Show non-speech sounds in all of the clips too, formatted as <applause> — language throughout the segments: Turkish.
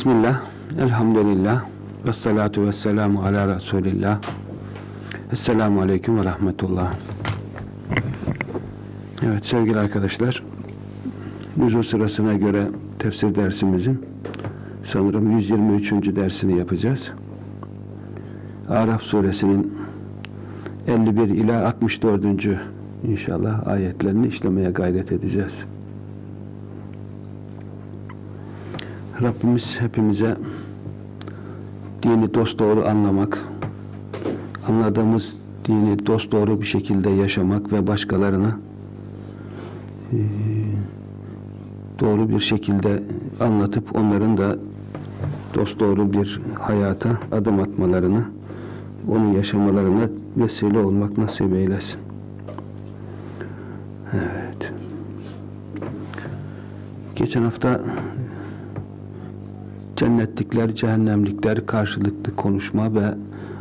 Bismillah, elhamdülillah, ve salatu ve selamu ala Resulillah. Esselamu Aleyküm ve Rahmetullah. Evet sevgili arkadaşlar, nüzul sırasına göre tefsir dersimizin sanırım 123. dersini yapacağız. Araf suresinin 51 ila 64. inşallah ayetlerini işlemeye gayret edeceğiz. Rabbimiz hepimize dini dosdoğru anlamak, anladığımız dini dosdoğru bir şekilde yaşamak ve başkalarına e, doğru bir şekilde anlatıp onların da dosdoğru bir hayata adım atmalarını, onu yaşamalarına vesile olmak nasip eylesin. Evet. Geçen hafta cennetlikler, cehennemlikler karşılıklı konuşma ve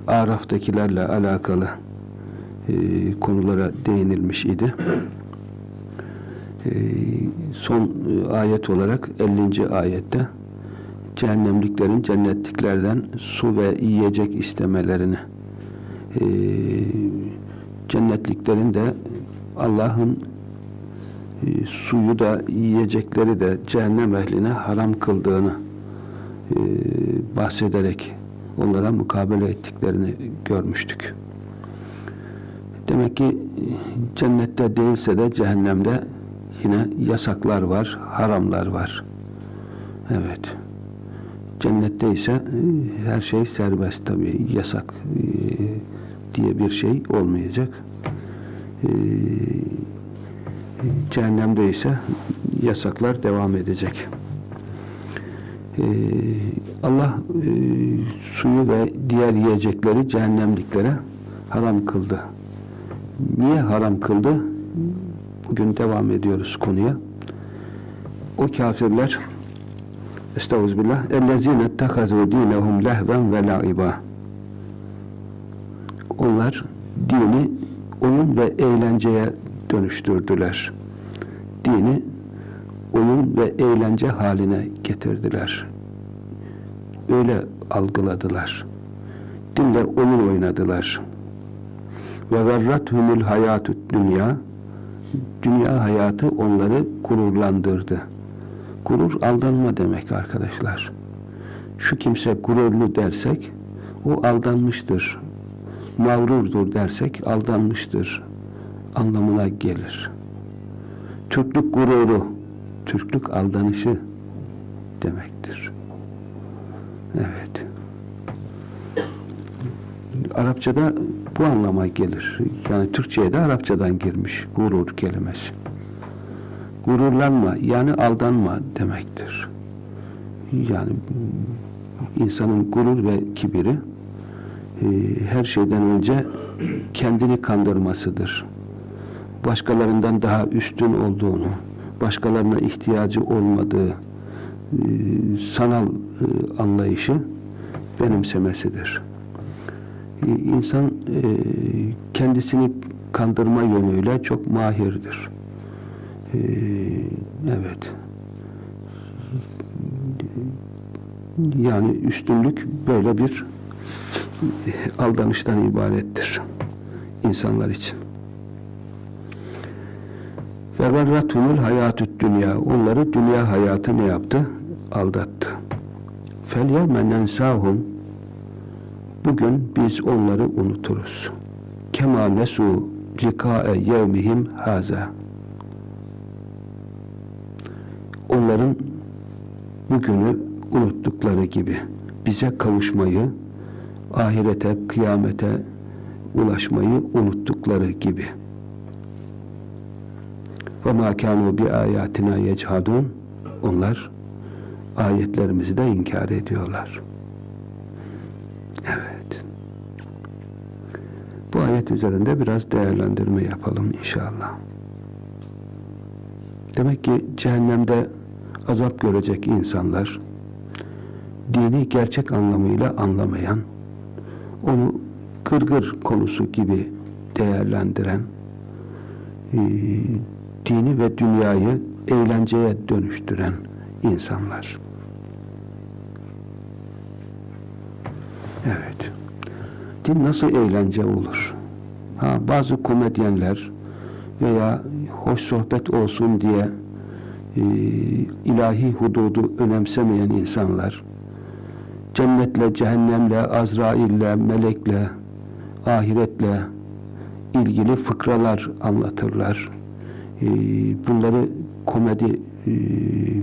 Araf'takilerle alakalı e, konulara değinilmiş idi. E, son e, ayet olarak 50. ayette cehennemliklerin cennetliklerden su ve yiyecek istemelerini e, cennetliklerin de Allah'ın e, suyu da yiyecekleri de cehennem ehline haram kıldığını bahsederek onlara mukabele ettiklerini görmüştük. Demek ki cennette değilse de cehennemde yine yasaklar var, haramlar var. Evet. Cennette ise e, her şey serbest tabi. Yasak e, diye bir şey olmayacak. E, cehennemde ise yasaklar devam edecek. Ee, Allah e, suyu ve diğer yiyecekleri cehennemliklere haram kıldı. Niye haram kıldı? Bugün devam ediyoruz konuya. O kafirler Estağfirullah. Ellezine ettehazu dinehum lehven ve. Onlar dini onun ve eğlenceye dönüştürdüler. Dini oyun ve eğlence haline getirdiler. Öyle algıladılar. Dinle oyun oynadılar. Ve garrathumul hayatü dünya dünya hayatı onları gururlandırdı. Gurur aldanma demek arkadaşlar. Şu kimse gururlu dersek o aldanmıştır. Mağrurdur dersek aldanmıştır anlamına gelir. Türklük gururu Türklük aldanışı demektir. Evet. Arapçada bu anlama gelir. Yani Türkçe'ye de Arapçadan girmiş gurur kelimesi. Gururlanma yani aldanma demektir. Yani insanın gurur ve kibiri e, her şeyden önce kendini kandırmasıdır. Başkalarından daha üstün olduğunu, başkalarına ihtiyacı olmadığı e, sanal e, anlayışı benimsemesidir. İnsan e, kendisini kandırma yönüyle çok mahirdir. Evet. Yani üstünlük böyle bir aldanıştan ibarettir insanlar için. Ve garratumul hayatüt dünya. Onları dünya hayatı ne yaptı? Aldattı. Fel yevme nensahum. Bugün biz onları unuturuz. Kema nesu likae yevmihim haza. Onların bugünü unuttukları gibi bize kavuşmayı, ahirete, kıyamete ulaşmayı unuttukları gibi. Ve ma kanu bi ayatina yechadun. Onlar ayetlerimizi de inkar ediyorlar. Evet. Bu ayet üzerinde biraz değerlendirme yapalım inşallah. Demek ki cehennemde azap görecek insanlar dini gerçek anlamıyla anlamayan, onu kırgır konusu gibi değerlendiren, dini ve dünyayı eğlenceye dönüştüren insanlar. Evet. Din nasıl eğlence olur? Ha, bazı komedyenler veya hoş sohbet olsun diye e, ilahi hududu önemsemeyen insanlar cennetle, cehennemle, Azrail'le, melekle, ahiretle ilgili fıkralar anlatırlar. E, bunları komedi e,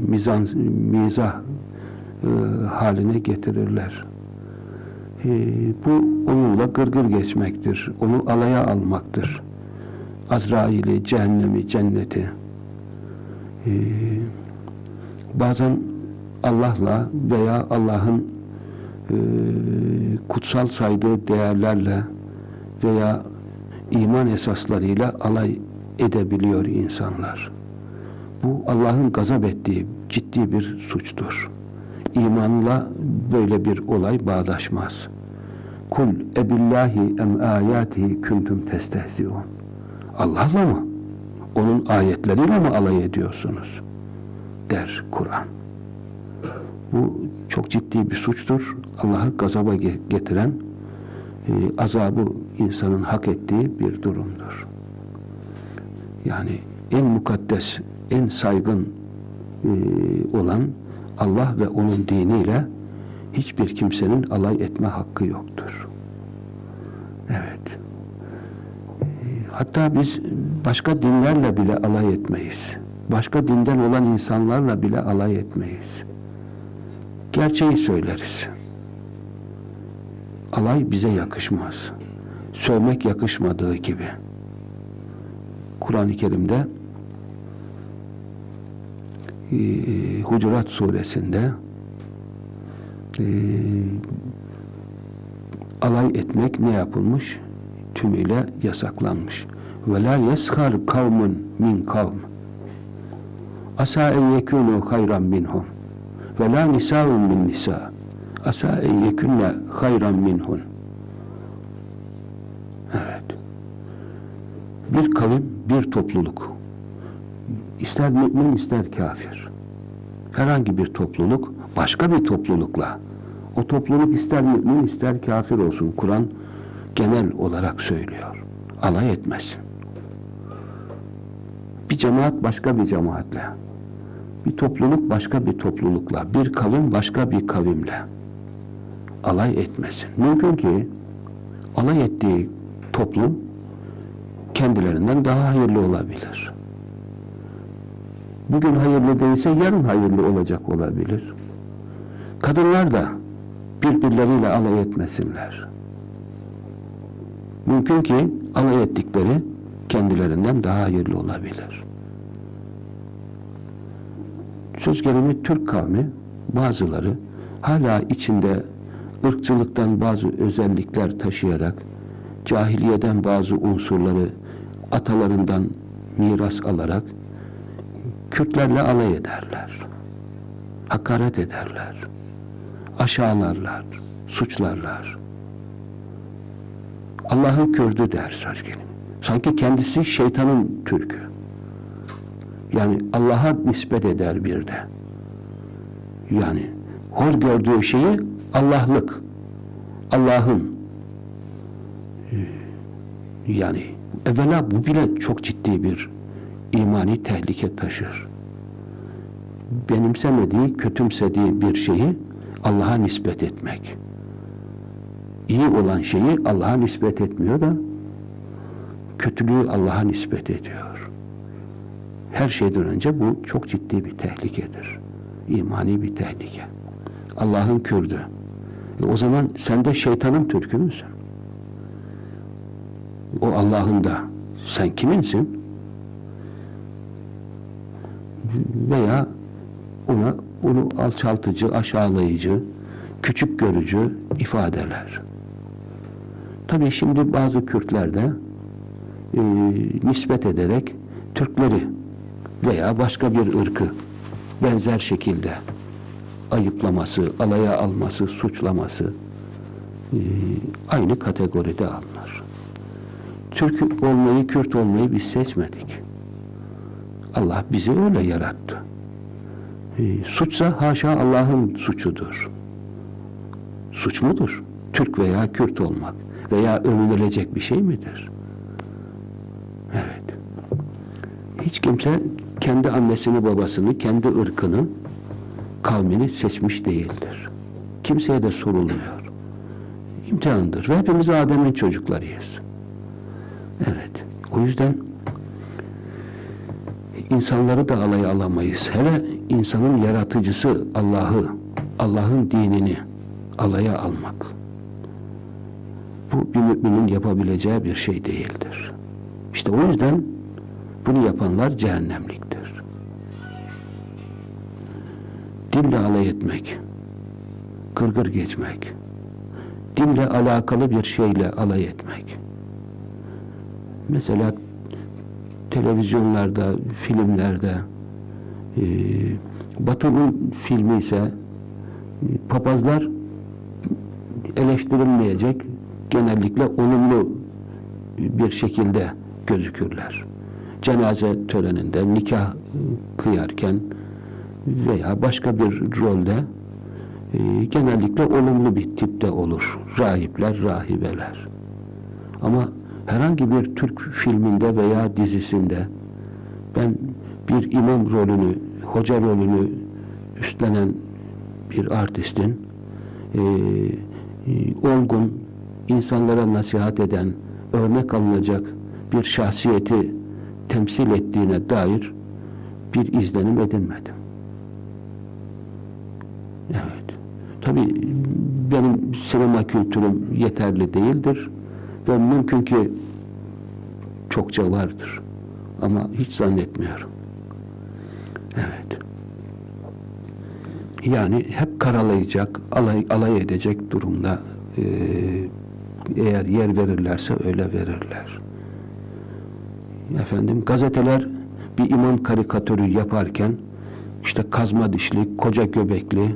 mizan, mizah e, haline getirirler. E, bu onunla gırgır geçmektir. Onu alaya almaktır. Azrail'i, cehennemi, cenneti. E, bazen Allah'la veya Allah'ın e, kutsal saydığı değerlerle veya iman esaslarıyla alay edebiliyor insanlar. Bu Allah'ın gazap ettiği ciddi bir suçtur. İmanla böyle bir olay bağdaşmaz. Kul ebillahi em ayatihi kuntum testehziun. Allah'la mı? Onun ayetleriyle mi alay ediyorsunuz? Der Kur'an. Bu çok ciddi bir suçtur. Allah'ı gazaba getiren e, azabı insanın hak ettiği bir durumdur. Yani en mukaddes, en saygın e, olan Allah ve onun diniyle hiçbir kimsenin alay etme hakkı yoktur. Evet. Hatta biz başka dinlerle bile alay etmeyiz. Başka dinden olan insanlarla bile alay etmeyiz. Gerçeği söyleriz. Alay bize yakışmaz. Sövmek yakışmadığı gibi. Kur'an-ı Kerim'de e, Hucurat suresinde e, alay etmek ne yapılmış? Tümüyle yasaklanmış. Ve la yeshar kavmun min kavm. Asa en yekunu hayran minhum. Ve la nisa'un min nisa. Asa en yekunne hayran minhun. Evet. Bir kavim, bir topluluk. İster mümin ister kafir. Herhangi bir topluluk başka bir toplulukla o topluluk ister mümin ister kafir olsun. Kur'an genel olarak söylüyor. Alay etmesin. Bir cemaat başka bir cemaatle. Bir topluluk başka bir toplulukla. Bir kavim başka bir kavimle. Alay etmesin. Mümkün ki alay ettiği toplum kendilerinden daha hayırlı olabilir. Bugün hayırlı değilse yarın hayırlı olacak olabilir. Kadınlar da birbirleriyle alay etmesinler. Mümkün ki alay ettikleri kendilerinden daha hayırlı olabilir. Söz gelimi Türk kavmi bazıları hala içinde ırkçılıktan bazı özellikler taşıyarak cahiliyeden bazı unsurları atalarından miras alarak Kürtlerle alay ederler. Hakaret ederler. Aşağılarlar, suçlarlar. Allah'ın Kürdü der gelimi. Sanki kendisi şeytanın Türk'ü. Yani Allah'a nispet eder bir de. Yani hor gördüğü şeyi Allah'lık. Allah'ın. Yani evvela bu bile çok ciddi bir imani tehlike taşır. Benimsemediği, kötümsediği bir şeyi Allah'a nispet etmek. İyi olan şeyi Allah'a nispet etmiyor da kötülüğü Allah'a nispet ediyor. Her şeyden önce bu çok ciddi bir tehlikedir. İmani bir tehlike. Allah'ın Kürdü. E o zaman sen de şeytanın Türk'ü müsün? O Allah'ın da. Sen kiminsin? veya ona onu alçaltıcı, aşağılayıcı, küçük görücü ifadeler. Tabii şimdi bazı Kürtler de e, nispet ederek Türkleri veya başka bir ırkı benzer şekilde ayıplaması, alaya alması, suçlaması e, aynı kategoride alınır. Türk olmayı, Kürt olmayı biz seçmedik. Allah bizi öyle yarattı. E, suçsa haşa Allah'ın suçudur. Suç mudur? Türk veya Kürt olmak veya övünülecek bir şey midir? Evet. Hiç kimse kendi annesini, babasını, kendi ırkını, kavmini seçmiş değildir. Kimseye de sorulmuyor. İmtihandır. Ve hepimiz Adem'in çocuklarıyız. Evet. O yüzden insanları da alaya alamayız. Hele insanın yaratıcısı Allah'ı, Allah'ın dinini alaya almak. Bu bir müminin yapabileceği bir şey değildir. İşte o yüzden bunu yapanlar cehennemliktir. Dinle alay etmek, gırgır geçmek, dinle alakalı bir şeyle alay etmek. Mesela televizyonlarda, filmlerde e, Batı'nın filmi ise e, papazlar eleştirilmeyecek genellikle olumlu bir şekilde gözükürler. Cenaze töreninde, nikah kıyarken veya başka bir rolde e, genellikle olumlu bir tipte olur. Rahipler, rahibeler. Ama herhangi bir Türk filminde veya dizisinde ben bir imam rolünü, hoca rolünü üstlenen bir artistin e, e, olgun, insanlara nasihat eden, örnek alınacak bir şahsiyeti temsil ettiğine dair bir izlenim edinmedim. Evet. Tabi benim sinema kültürüm yeterli değildir ve mümkün ki çokça vardır. Ama hiç zannetmiyorum. Evet. Yani hep karalayacak, alay, alay edecek durumda e, eğer yer verirlerse öyle verirler. Efendim gazeteler bir imam karikatürü yaparken işte kazma dişli, koca göbekli,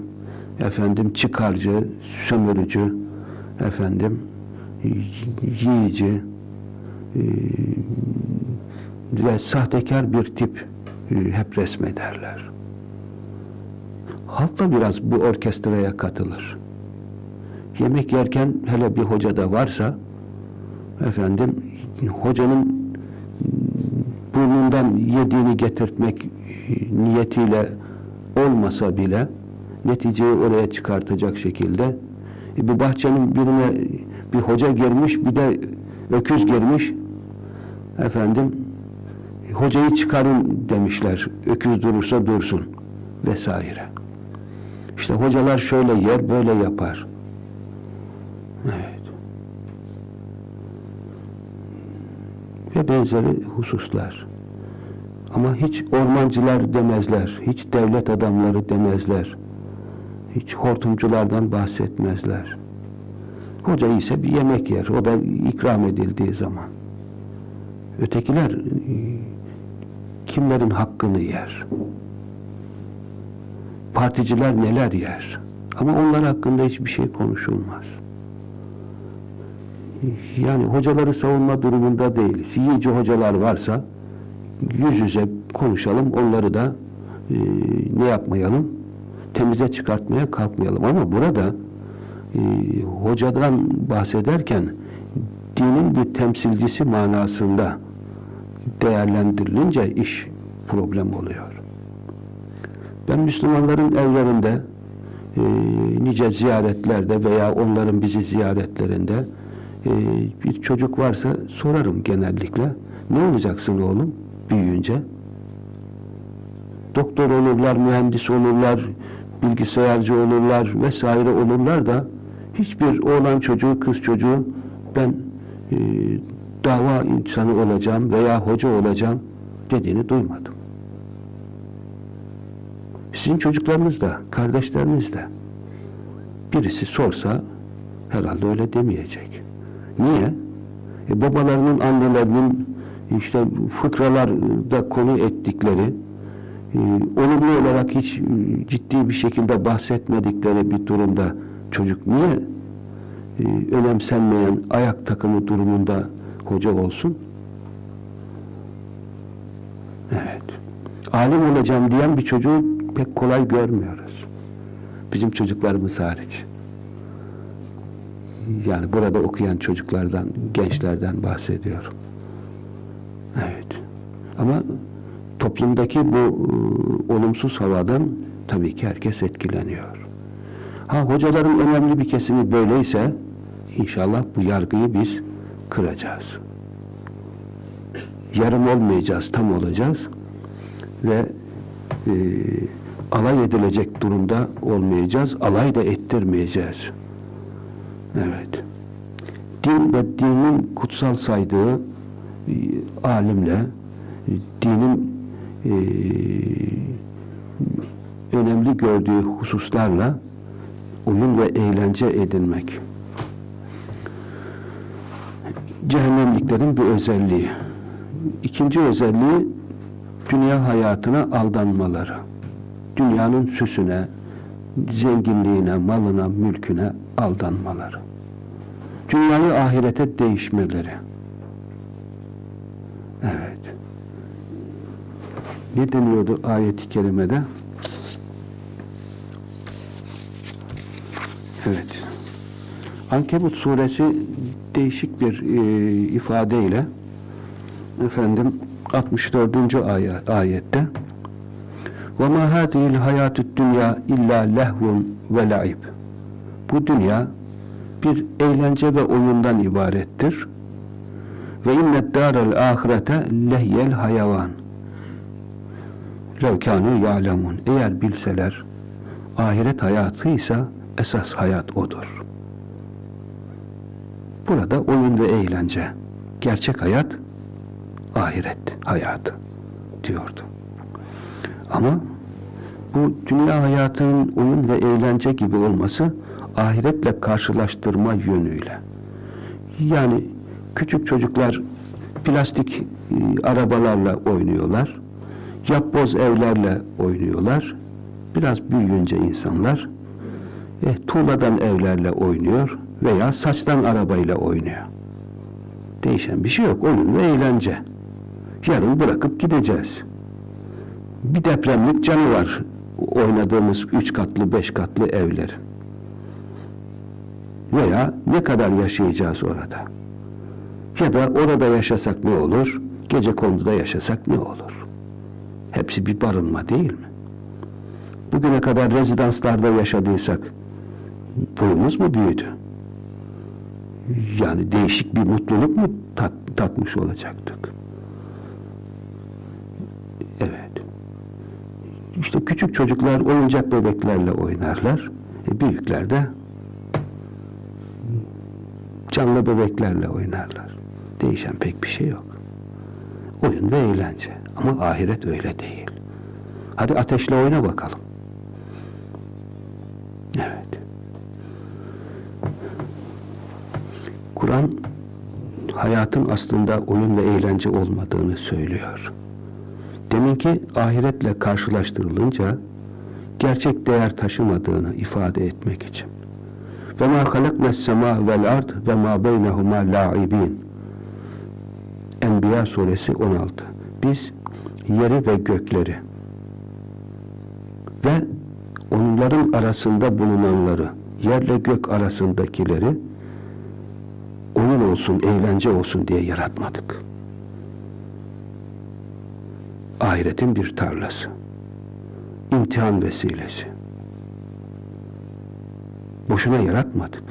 efendim çıkarcı, sömürücü, efendim yiyici e, ve sahtekar bir tip e, hep resmederler. Halk da biraz bu orkestraya katılır. Yemek yerken hele bir hoca da varsa efendim hocanın burnundan yediğini getirtmek niyetiyle olmasa bile neticeyi oraya çıkartacak şekilde e, bir bahçenin birine bir hoca girmiş bir de öküz girmiş. Efendim hocayı çıkarın demişler öküz durursa dursun vesaire. İşte hocalar şöyle yer böyle yapar. Evet. Ve benzeri hususlar. Ama hiç ormancılar demezler hiç devlet adamları demezler. Hiç hortumculardan bahsetmezler Hoca ise bir yemek yer. O da ikram edildiği zaman. Ötekiler e, kimlerin hakkını yer? Particiler neler yer? Ama onlar hakkında hiçbir şey konuşulmaz. Yani hocaları savunma durumunda değiliz. Yiyici hocalar varsa yüz yüze konuşalım. Onları da e, ne yapmayalım? Temize çıkartmaya kalkmayalım. Ama burada e, hocadan bahsederken dinin bir temsilcisi manasında değerlendirilince iş problem oluyor. Ben Müslümanların evlerinde e, nice ziyaretlerde veya onların bizi ziyaretlerinde e, bir çocuk varsa sorarım genellikle. Ne olacaksın oğlum büyüyünce? Doktor olurlar, mühendis olurlar, bilgisayarcı olurlar vesaire olurlar da hiçbir oğlan çocuğu, kız çocuğu ben e, dava insanı olacağım veya hoca olacağım dediğini duymadım. Sizin çocuklarınız da, kardeşleriniz de birisi sorsa herhalde öyle demeyecek. Niye? E, babalarının, annelerinin işte fıkralarda konu ettikleri e, olumlu olarak hiç e, ciddi bir şekilde bahsetmedikleri bir durumda çocuk niye e, önemsenmeyen ayak takımı durumunda hoca olsun? Evet. Alim olacağım diyen bir çocuğu pek kolay görmüyoruz. Bizim çocuklarımız hariç. Yani burada okuyan çocuklardan, gençlerden bahsediyorum. Evet. Ama toplumdaki bu e, olumsuz havadan tabii ki herkes etkileniyor. Ha hocaların önemli bir kesimi böyleyse inşallah bu yargıyı biz kıracağız. Yarım olmayacağız, tam olacağız ve e, alay edilecek durumda olmayacağız, alay da ettirmeyeceğiz. Evet. Din ve dinin kutsal saydığı e, alimle, e, dinin e, önemli gördüğü hususlarla oyun ve eğlence edinmek. Cehennemliklerin bir özelliği. İkinci özelliği dünya hayatına aldanmaları. Dünyanın süsüne, zenginliğine, malına, mülküne aldanmaları. Dünyayı ahirete değişmeleri. Evet. Ne deniyordu ayet-i kerimede? Evet. Ankebut suresi değişik bir e, ifadeyle efendim 64. Ay ayette ve ma hadihil hayatü dünya illa lehvun ve laib. Bu dünya bir eğlence ve oyundan ibarettir. Ve innet darel ahirete lehyel hayavan. Lev kânû ya'lemun. Eğer bilseler ahiret hayatıysa esas hayat odur. Burada oyun ve eğlence. Gerçek hayat ahiret hayatı diyordu. Ama bu dünya hayatının oyun ve eğlence gibi olması ahiretle karşılaştırma yönüyle. Yani küçük çocuklar plastik e, arabalarla oynuyorlar. Yapboz evlerle oynuyorlar. Biraz büyüyünce insanlar e, tuğladan evlerle oynuyor veya saçtan arabayla oynuyor. Değişen bir şey yok. Oyun ve eğlence. Yarın bırakıp gideceğiz. Bir depremlik canı var oynadığımız üç katlı, beş katlı evlerin. Veya ne kadar yaşayacağız orada? Ya da orada yaşasak ne olur? Gece konduda yaşasak ne olur? Hepsi bir barınma değil mi? Bugüne kadar rezidanslarda yaşadıysak boyumuz mu büyüdü? Yani değişik bir mutluluk mu tat, tatmış olacaktık? Evet. İşte küçük çocuklar oyuncak bebeklerle oynarlar. E büyükler de canlı bebeklerle oynarlar. Değişen pek bir şey yok. Oyun ve eğlence. Ama ahiret öyle değil. Hadi ateşle oyna bakalım. Evet. Kur'an hayatın aslında oyun ve eğlence olmadığını söylüyor. Deminki ahiretle karşılaştırılınca gerçek değer taşımadığını ifade etmek için. Ve ma halaknes sema vel ard ve ma beynehuma la'ibin. Enbiya suresi 16. Biz yeri ve gökleri ve onların arasında bulunanları, yerle gök arasındakileri olsun, eğlence olsun diye yaratmadık. Ahiretin bir tarlası. imtihan vesilesi. Boşuna yaratmadık.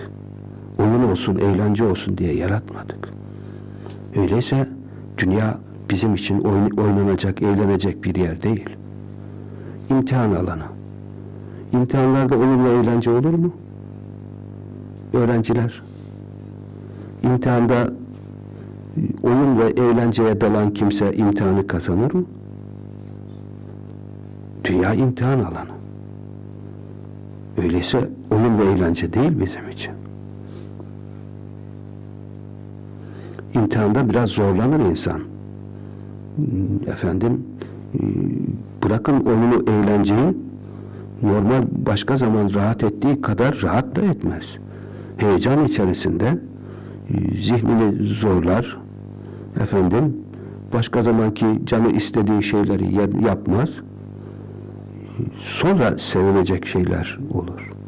Oyun olsun, eğlence olsun diye yaratmadık. Öyleyse dünya bizim için oynanacak, eğlenecek bir yer değil. İmtihan alanı. İmtihanlarda oyun ve eğlence olur mu? Öğrenciler, imtihanda oyun ve eğlenceye dalan kimse imtihanı kazanır mı? Dünya imtihan alanı. Öyleyse oyun ve eğlence değil bizim için. İmtihanda biraz zorlanır insan. Efendim, bırakın oyunu, eğlenceyi normal başka zaman rahat ettiği kadar rahat da etmez. Heyecan içerisinde zihnini zorlar. Efendim, başka zamanki canı istediği şeyleri yapmaz sonra sevinecek şeyler olur.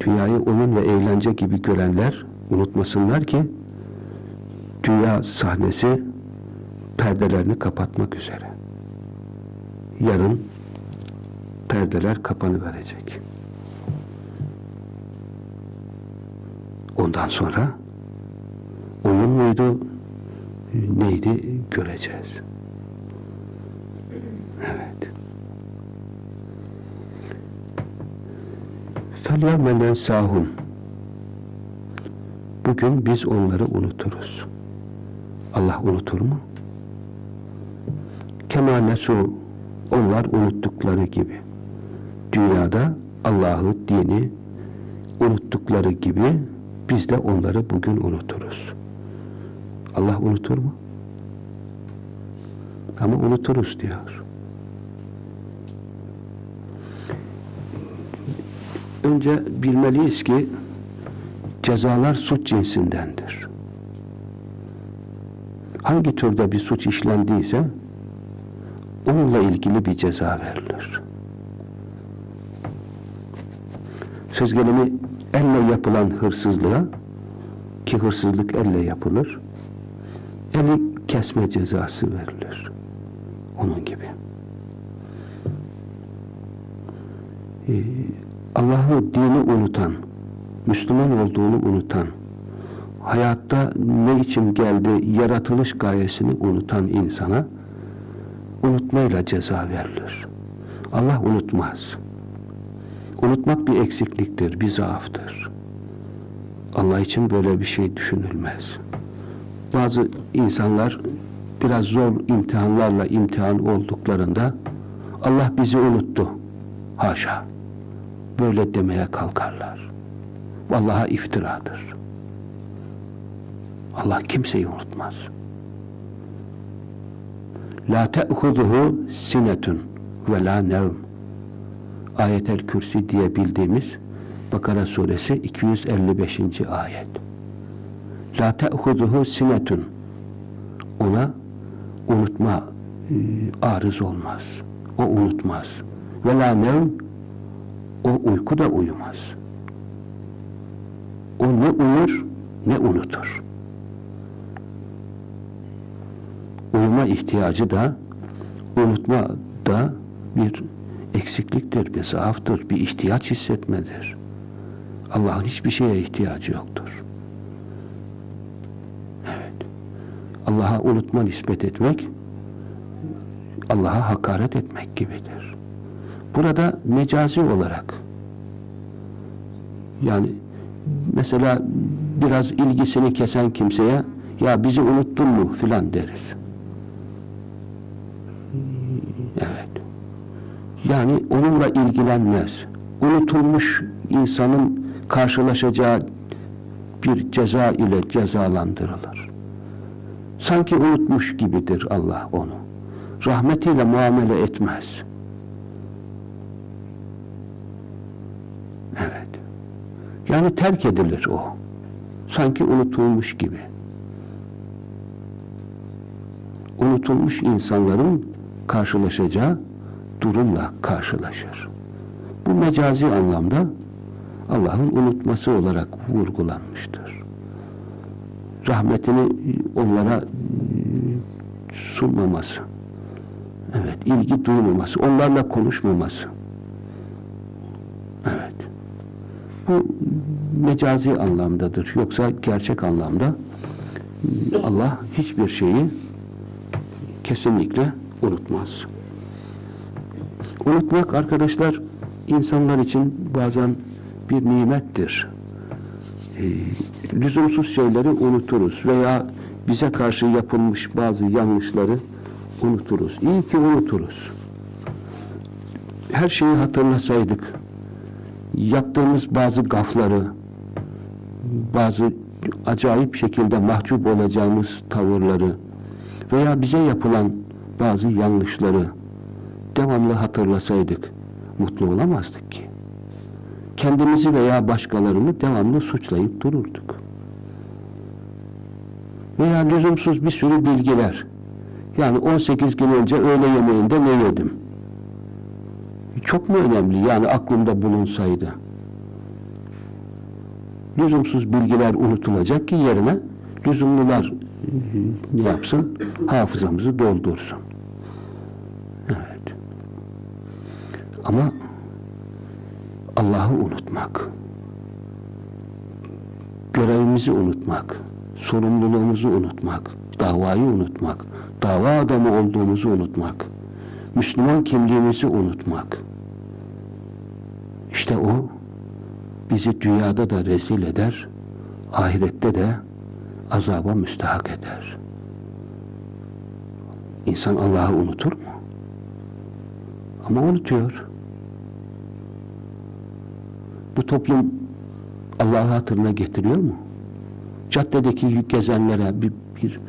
dünyayı oyun ve eğlence gibi görenler unutmasınlar ki dünya sahnesi perdelerini kapatmak üzere. Yarın perdeler kapanı verecek. Ondan sonra oyun muydu neydi göreceğiz. Evet. فَلْيَوْمَ sahum. Bugün biz onları unuturuz. Allah unutur mu? Kemanesu onlar unuttukları gibi. Dünyada Allah'ı, dini unuttukları gibi biz de onları bugün unuturuz. Allah unutur mu? Ama unuturuz diyor. Önce bilmeliyiz ki cezalar suç cinsindendir. Hangi türde bir suç işlendiyse onunla ilgili bir ceza verilir. Söz gelimi elle yapılan hırsızlığa ki hırsızlık elle yapılır eli kesme cezası verilir. Onun gibi. Ee, Allah'ı dini unutan, Müslüman olduğunu unutan, hayatta ne için geldi, yaratılış gayesini unutan insana unutmayla ceza verilir. Allah unutmaz. Unutmak bir eksikliktir, bir zaaftır. Allah için böyle bir şey düşünülmez. Bazı insanlar biraz zor imtihanlarla imtihan olduklarında Allah bizi unuttu. Haşa. Böyle demeye kalkarlar. Vallaha iftiradır. Allah kimseyi unutmaz. La te'huzuhu sinetun ve la nevm. Ayetel Kürsi diye bildiğimiz Bakara suresi 255. ayet. La te'huzuhu sinetun. Ona unutma e, arız olmaz. O unutmaz. Ve la nevm o uyku da uyumaz. O ne uyur ne unutur. Uyuma ihtiyacı da unutma da bir eksikliktir, bir zaaftır, bir ihtiyaç hissetmedir. Allah'ın hiçbir şeye ihtiyacı yoktur. Evet. Allah'a unutma nispet etmek Allah'a hakaret etmek gibidir. Burada mecazi olarak yani mesela biraz ilgisini kesen kimseye ya bizi unuttun mu filan deriz. Yani onunla ilgilenmez. Unutulmuş insanın karşılaşacağı bir ceza ile cezalandırılır. Sanki unutmuş gibidir Allah onu. Rahmetiyle muamele etmez. Evet. Yani terk edilir o. Sanki unutulmuş gibi. Unutulmuş insanların karşılaşacağı durumla karşılaşır. Bu mecazi anlamda Allah'ın unutması olarak vurgulanmıştır. Rahmetini onlara e, sunmaması, evet, ilgi duymaması, onlarla konuşmaması. Evet. Bu mecazi anlamdadır. Yoksa gerçek anlamda Allah hiçbir şeyi kesinlikle unutmaz. Unutmak arkadaşlar insanlar için bazen bir nimettir. E, lüzumsuz şeyleri unuturuz veya bize karşı yapılmış bazı yanlışları unuturuz. İyi ki unuturuz. Her şeyi hatırlasaydık, yaptığımız bazı gafları, bazı acayip şekilde mahcup olacağımız tavırları veya bize yapılan bazı yanlışları devamlı hatırlasaydık mutlu olamazdık ki. Kendimizi veya başkalarını devamlı suçlayıp dururduk. Veya lüzumsuz bir sürü bilgiler. Yani 18 gün önce öğle yemeğinde ne yedim? Çok mu önemli? Yani aklımda bulunsaydı. lüzumsuz bilgiler unutulacak ki yerine lüzumlular e, ne yapsın? Hafızamızı doldursun. Evet. Ama Allah'ı unutmak, görevimizi unutmak, sorumluluğumuzu unutmak, davayı unutmak, dava adamı olduğumuzu unutmak, Müslüman kimliğimizi unutmak. İşte o bizi dünyada da rezil eder, ahirette de azaba müstahak eder. İnsan Allah'ı unutur mu? Ama unutuyor. Bu toplum Allah'ı hatırına getiriyor mu? Caddedeki gezenlere bir, bir,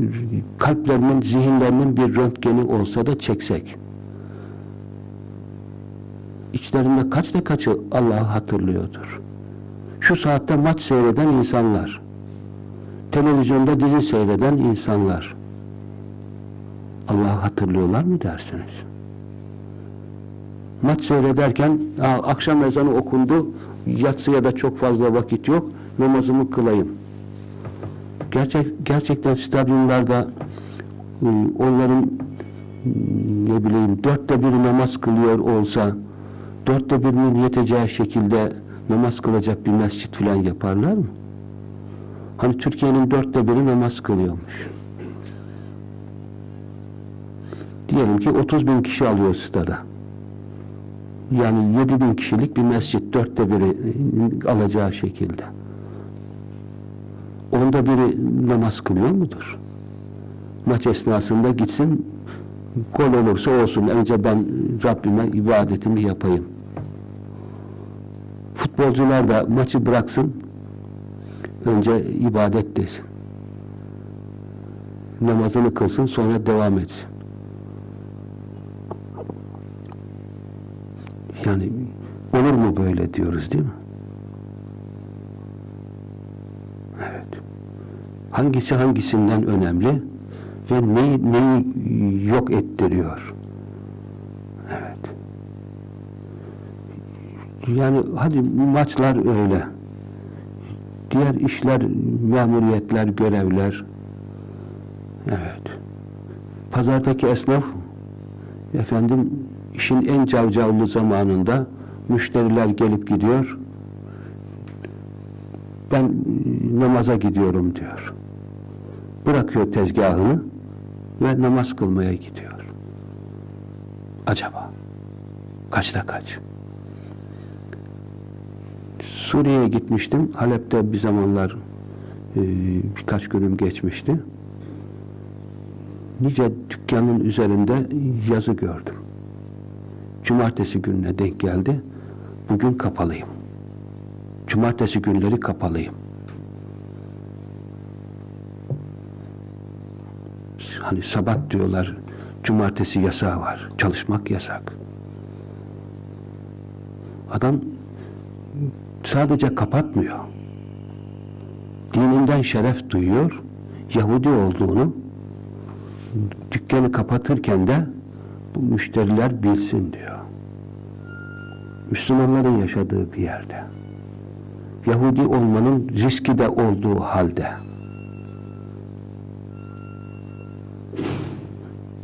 bir kalplerinin, zihinlerinin bir röntgeni olsa da çeksek. İçlerinde kaç da kaçı Allah'ı hatırlıyordur. Şu saatte maç seyreden insanlar, televizyonda dizi seyreden insanlar Allah'ı hatırlıyorlar mı dersiniz? Maç seyrederken akşam ezanı okundu, yatsıya da çok fazla vakit yok, namazımı kılayım. Gerçek, gerçekten stadyumlarda onların ne bileyim dörtte biri namaz kılıyor olsa dörtte birinin yeteceği şekilde namaz kılacak bir mescit falan yaparlar mı? Hani Türkiye'nin dörtte biri namaz kılıyormuş. Diyelim ki 30 bin kişi alıyor stada. Yani 7 bin kişilik bir mescit dörtte biri alacağı şekilde. Onda biri namaz kılıyor mudur? Maç esnasında gitsin gol olursa olsun. Önce ben Rabbime ibadetimi yapayım. Futbolcular da maçı bıraksın önce ibadet desin. Namazını kılsın sonra devam etsin. Yani olur mu böyle diyoruz değil mi? Evet. Hangisi hangisinden önemli ve neyi, neyi yok ettiriyor? Evet. Yani hadi maçlar öyle. Diğer işler, memuriyetler, görevler. Evet. Pazardaki esnaf efendim işin en cavcavlı zamanında müşteriler gelip gidiyor. Ben e, namaza gidiyorum diyor. Bırakıyor tezgahını ve namaz kılmaya gidiyor. Acaba kaçta kaç? Suriye'ye gitmiştim. Halep'te bir zamanlar e, birkaç günüm geçmişti. Nice dükkanın üzerinde yazı gördüm. Cumartesi gününe denk geldi. Bugün kapalıyım. Cumartesi günleri kapalıyım. Hani sabat diyorlar, cumartesi yasağı var. Çalışmak yasak. Adam sadece kapatmıyor. Dininden şeref duyuyor. Yahudi olduğunu dükkanı kapatırken de bu müşteriler bilsin diyor. Müslümanların yaşadığı bir yerde. Yahudi olmanın riski de olduğu halde.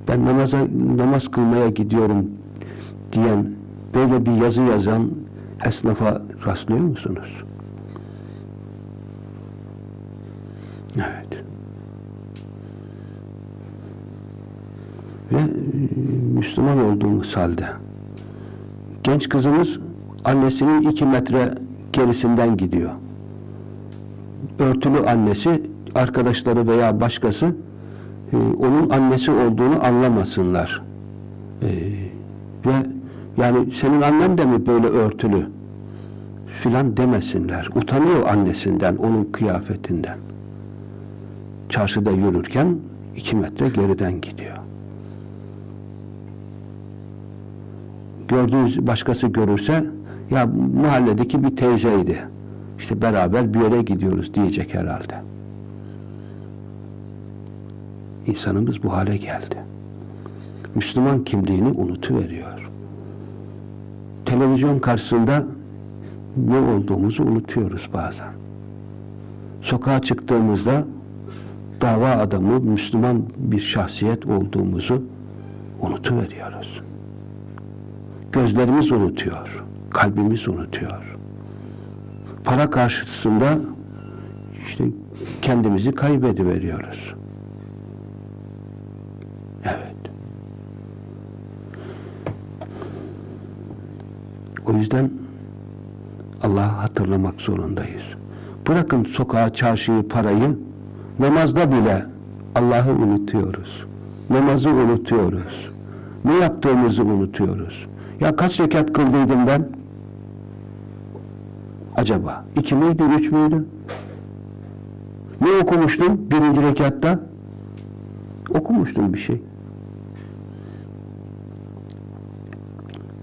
Ben namaza, namaz kılmaya gidiyorum diyen, böyle bir yazı yazan esnafa rastlıyor musunuz? Evet. Ve e, Müslüman olduğumuz halde genç kızımız annesinin iki metre gerisinden gidiyor. Örtülü annesi, arkadaşları veya başkası e, onun annesi olduğunu anlamasınlar. E, ve yani senin annen de mi böyle örtülü filan demesinler. Utanıyor annesinden, onun kıyafetinden. Çarşıda yürürken iki metre geriden gidiyor. Gördüğünüz başkası görürse ya mahalledeki bir teyzeydi. İşte beraber bir yere gidiyoruz diyecek herhalde. İnsanımız bu hale geldi. Müslüman kimliğini unutuveriyor. Televizyon karşısında ne olduğumuzu unutuyoruz bazen. Sokağa çıktığımızda dava adamı, Müslüman bir şahsiyet olduğumuzu unutuveriyoruz. Gözlerimiz unutuyor, kalbimiz unutuyor. Para karşısında işte kendimizi kaybediveriyoruz. Evet. O yüzden Allah'ı hatırlamak zorundayız. Bırakın sokağa, çarşıyı, parayı, namazda bile Allah'ı unutuyoruz. Namazı unutuyoruz. Ne yaptığımızı unutuyoruz. Ya kaç rekat kıldıydım ben? Acaba? iki miydi, üç müydü? Ne okumuştum birinci rekatta? Okumuştum bir şey.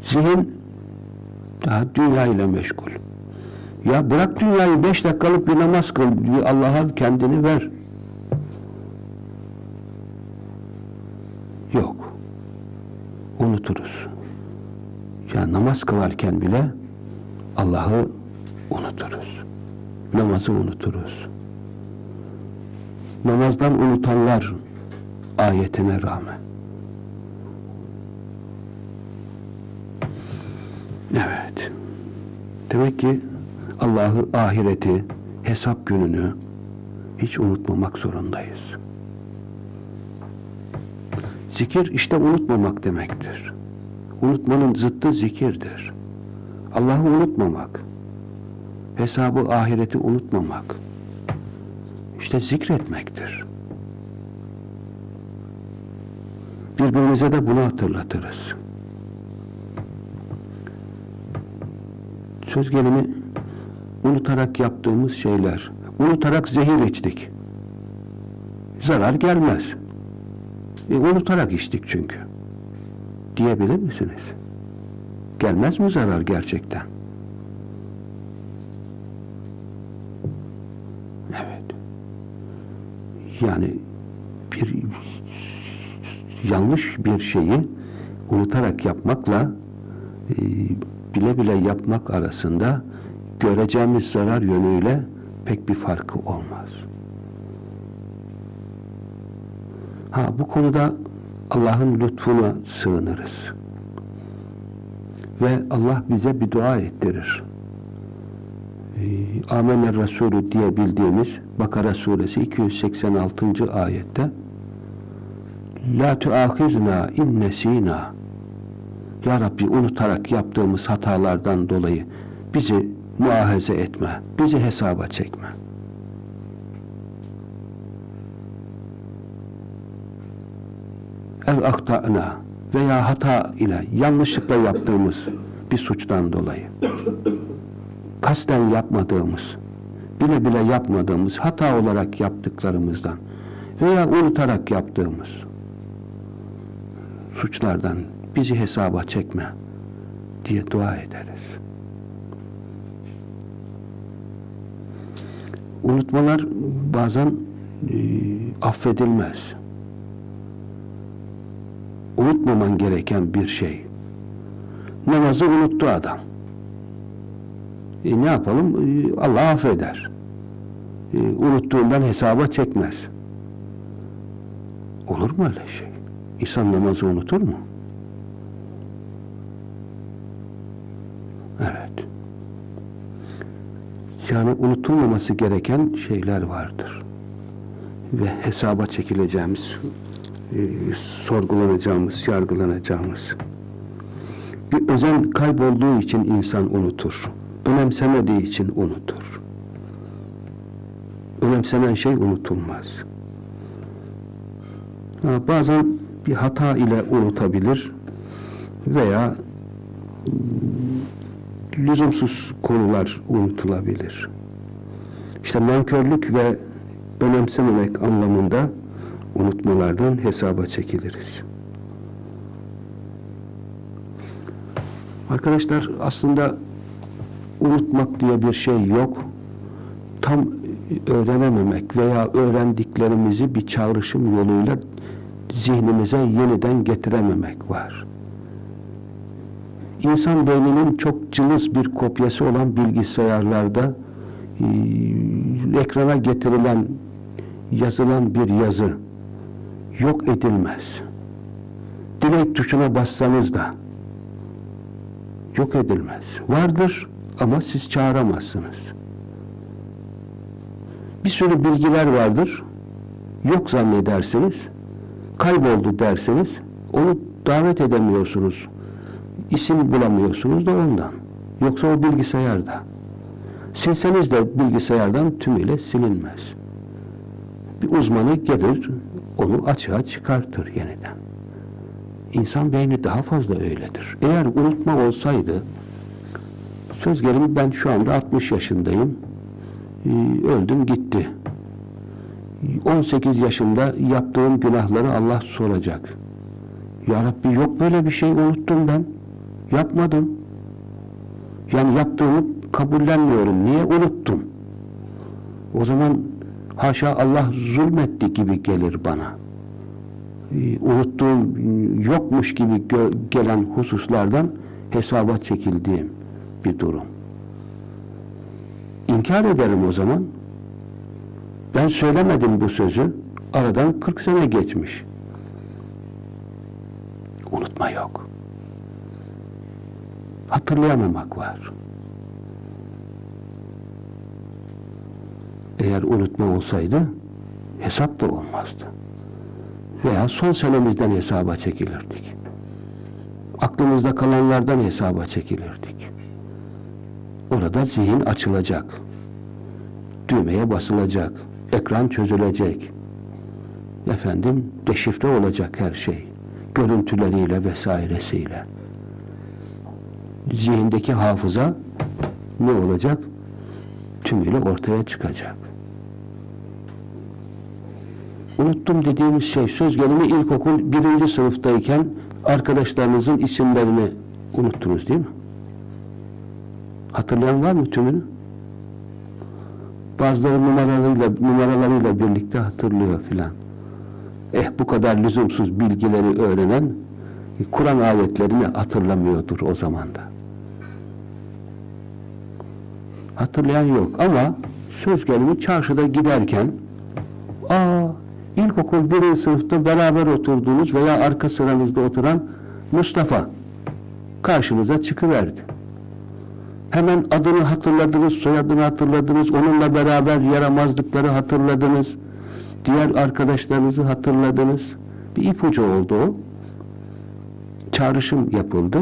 Zihin daha dünya ile meşgul. Ya bırak dünyayı beş dakikalık bir namaz kıl. Allah'a kendini ver. Yok. Unuturuz. Ya namaz kılarken bile Allah'ı unuturuz. Namazı unuturuz. Namazdan unutanlar ayetine rağmen. Evet. Demek ki Allah'ı, ahireti, hesap gününü hiç unutmamak zorundayız. Zikir işte unutmamak demektir. Unutmanın zıttı zikirdir. Allah'ı unutmamak, hesabı, ahireti unutmamak, işte zikretmektir. Birbirimize de bunu hatırlatırız. Söz gelimi unutarak yaptığımız şeyler. Unutarak zehir içtik. Zarar gelmez. E, unutarak içtik çünkü. Diyebilir misiniz? Gelmez mi zarar gerçekten? Evet. Yani bir yanlış bir şeyi unutarak yapmakla e, bile bile yapmak arasında göreceğimiz zarar yönüyle pek bir farkı olmaz. Ha bu konuda Allah'ın lütfuna sığınırız. Ve Allah bize bir dua ettirir. Ee, Amener Resulü diye bildiğimiz Bakara suresi 286. ayette La tuahizna in nesina Ya Rabbi unutarak yaptığımız hatalardan dolayı bizi muahaze etme, bizi hesaba çekme. Ev akta'na veya hata ile yanlışlıkla yaptığımız bir suçtan dolayı kasten yapmadığımız bile bile yapmadığımız hata olarak yaptıklarımızdan veya unutarak yaptığımız suçlardan bizi hesaba çekme diye dua ederiz. Unutmalar bazen e, affedilmez unutmaman gereken bir şey. Namazı unuttu adam. E, ne yapalım? E, Allah affeder. E, unuttuğundan hesaba çekmez. Olur mu öyle şey? İnsan namazı unutur mu? Evet. Yani unutulmaması gereken şeyler vardır. Ve hesaba çekileceğimiz e, sorgulanacağımız, yargılanacağımız. Bir özen kaybolduğu için insan unutur. Önemsemediği için unutur. Önemsenen şey unutulmaz. Ha, bazen bir hata ile unutabilir veya lüzumsuz konular unutulabilir. İşte nankörlük ve önemsememek anlamında unutmalardan hesaba çekiliriz. Arkadaşlar aslında unutmak diye bir şey yok. Tam öğrenememek veya öğrendiklerimizi bir çağrışım yoluyla zihnimize yeniden getirememek var. İnsan beyninin çok cılız bir kopyası olan bilgisayarlarda e, ekrana getirilen yazılan bir yazı yok edilmez. Delete tuşuna bassanız da yok edilmez. Vardır ama siz çağıramazsınız. Bir sürü bilgiler vardır. Yok zannedersiniz. Kayboldu dersiniz. Onu davet edemiyorsunuz. İsim bulamıyorsunuz da ondan. Yoksa o bilgisayarda. Silseniz de bilgisayardan tümüyle silinmez. Bir uzmanı gelir, onu açığa çıkartır yeniden. İnsan beyni daha fazla öyledir. Eğer unutma olsaydı, söz gelimi ben şu anda 60 yaşındayım, ee, öldüm gitti. 18 yaşımda yaptığım günahları Allah soracak. Ya Rabbi yok böyle bir şey unuttum ben. Yapmadım. Yani yaptığımı kabullenmiyorum. Niye unuttum? O zaman haşa Allah zulmetti gibi gelir bana. Ee, unuttuğum yokmuş gibi gelen hususlardan hesaba çekildiğim bir durum. İnkar ederim o zaman. Ben söylemedim bu sözü. Aradan 40 sene geçmiş. Unutma yok. Hatırlayamamak var. Eğer unutma olsaydı hesap da olmazdı. Veya son senemizden hesaba çekilirdik. Aklımızda kalanlardan hesaba çekilirdik. Orada zihin açılacak. Düğmeye basılacak. Ekran çözülecek. Efendim deşifre olacak her şey. Görüntüleriyle vesairesiyle. Zihindeki hafıza ne olacak? Tümüyle ortaya çıkacak. Unuttum dediğimiz şey söz gelimi ilkokul birinci sınıftayken arkadaşlarınızın isimlerini unuttunuz değil mi? Hatırlayan var mı tümünü? Bazıları numaralarıyla, numaralarıyla birlikte hatırlıyor filan. Eh bu kadar lüzumsuz bilgileri öğrenen Kur'an ayetlerini hatırlamıyordur o zamanda. Hatırlayan yok ama söz gelimi çarşıda giderken aa ilkokul birinci sınıfta beraber oturduğunuz veya arka sıranızda oturan Mustafa karşınıza çıkıverdi. Hemen adını hatırladınız, soyadını hatırladınız, onunla beraber yaramazlıkları hatırladınız, diğer arkadaşlarınızı hatırladınız. Bir ipucu oldu o. Çağrışım yapıldı.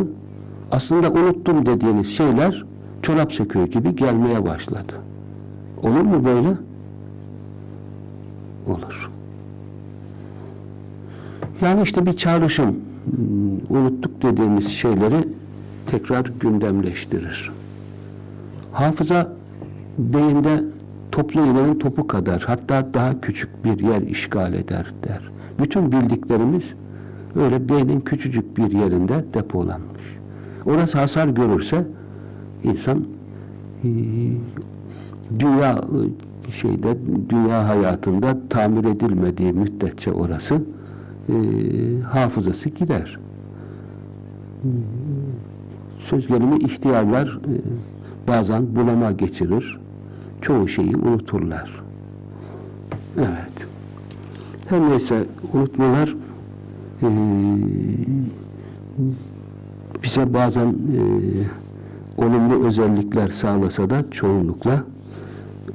Aslında unuttum dediğiniz şeyler çorap söküyor gibi gelmeye başladı. Olur mu böyle? Olur. Yani işte bir çağrışım, hmm, unuttuk dediğimiz şeyleri tekrar gündemleştirir. Hafıza beyinde toplu iğnenin topu kadar hatta daha küçük bir yer işgal eder der. Bütün bildiklerimiz öyle beynin küçücük bir yerinde depolanmış. Orası hasar görürse insan e, dünya e, şeyde dünya hayatında tamir edilmediği müddetçe orası e, hafızası gider. Söz gelimi ihtiyarlar e, bazen bulama geçirir. Çoğu şeyi unuturlar. Evet. Her neyse unutmalar e, bize bazen e, olumlu özellikler sağlasa da çoğunlukla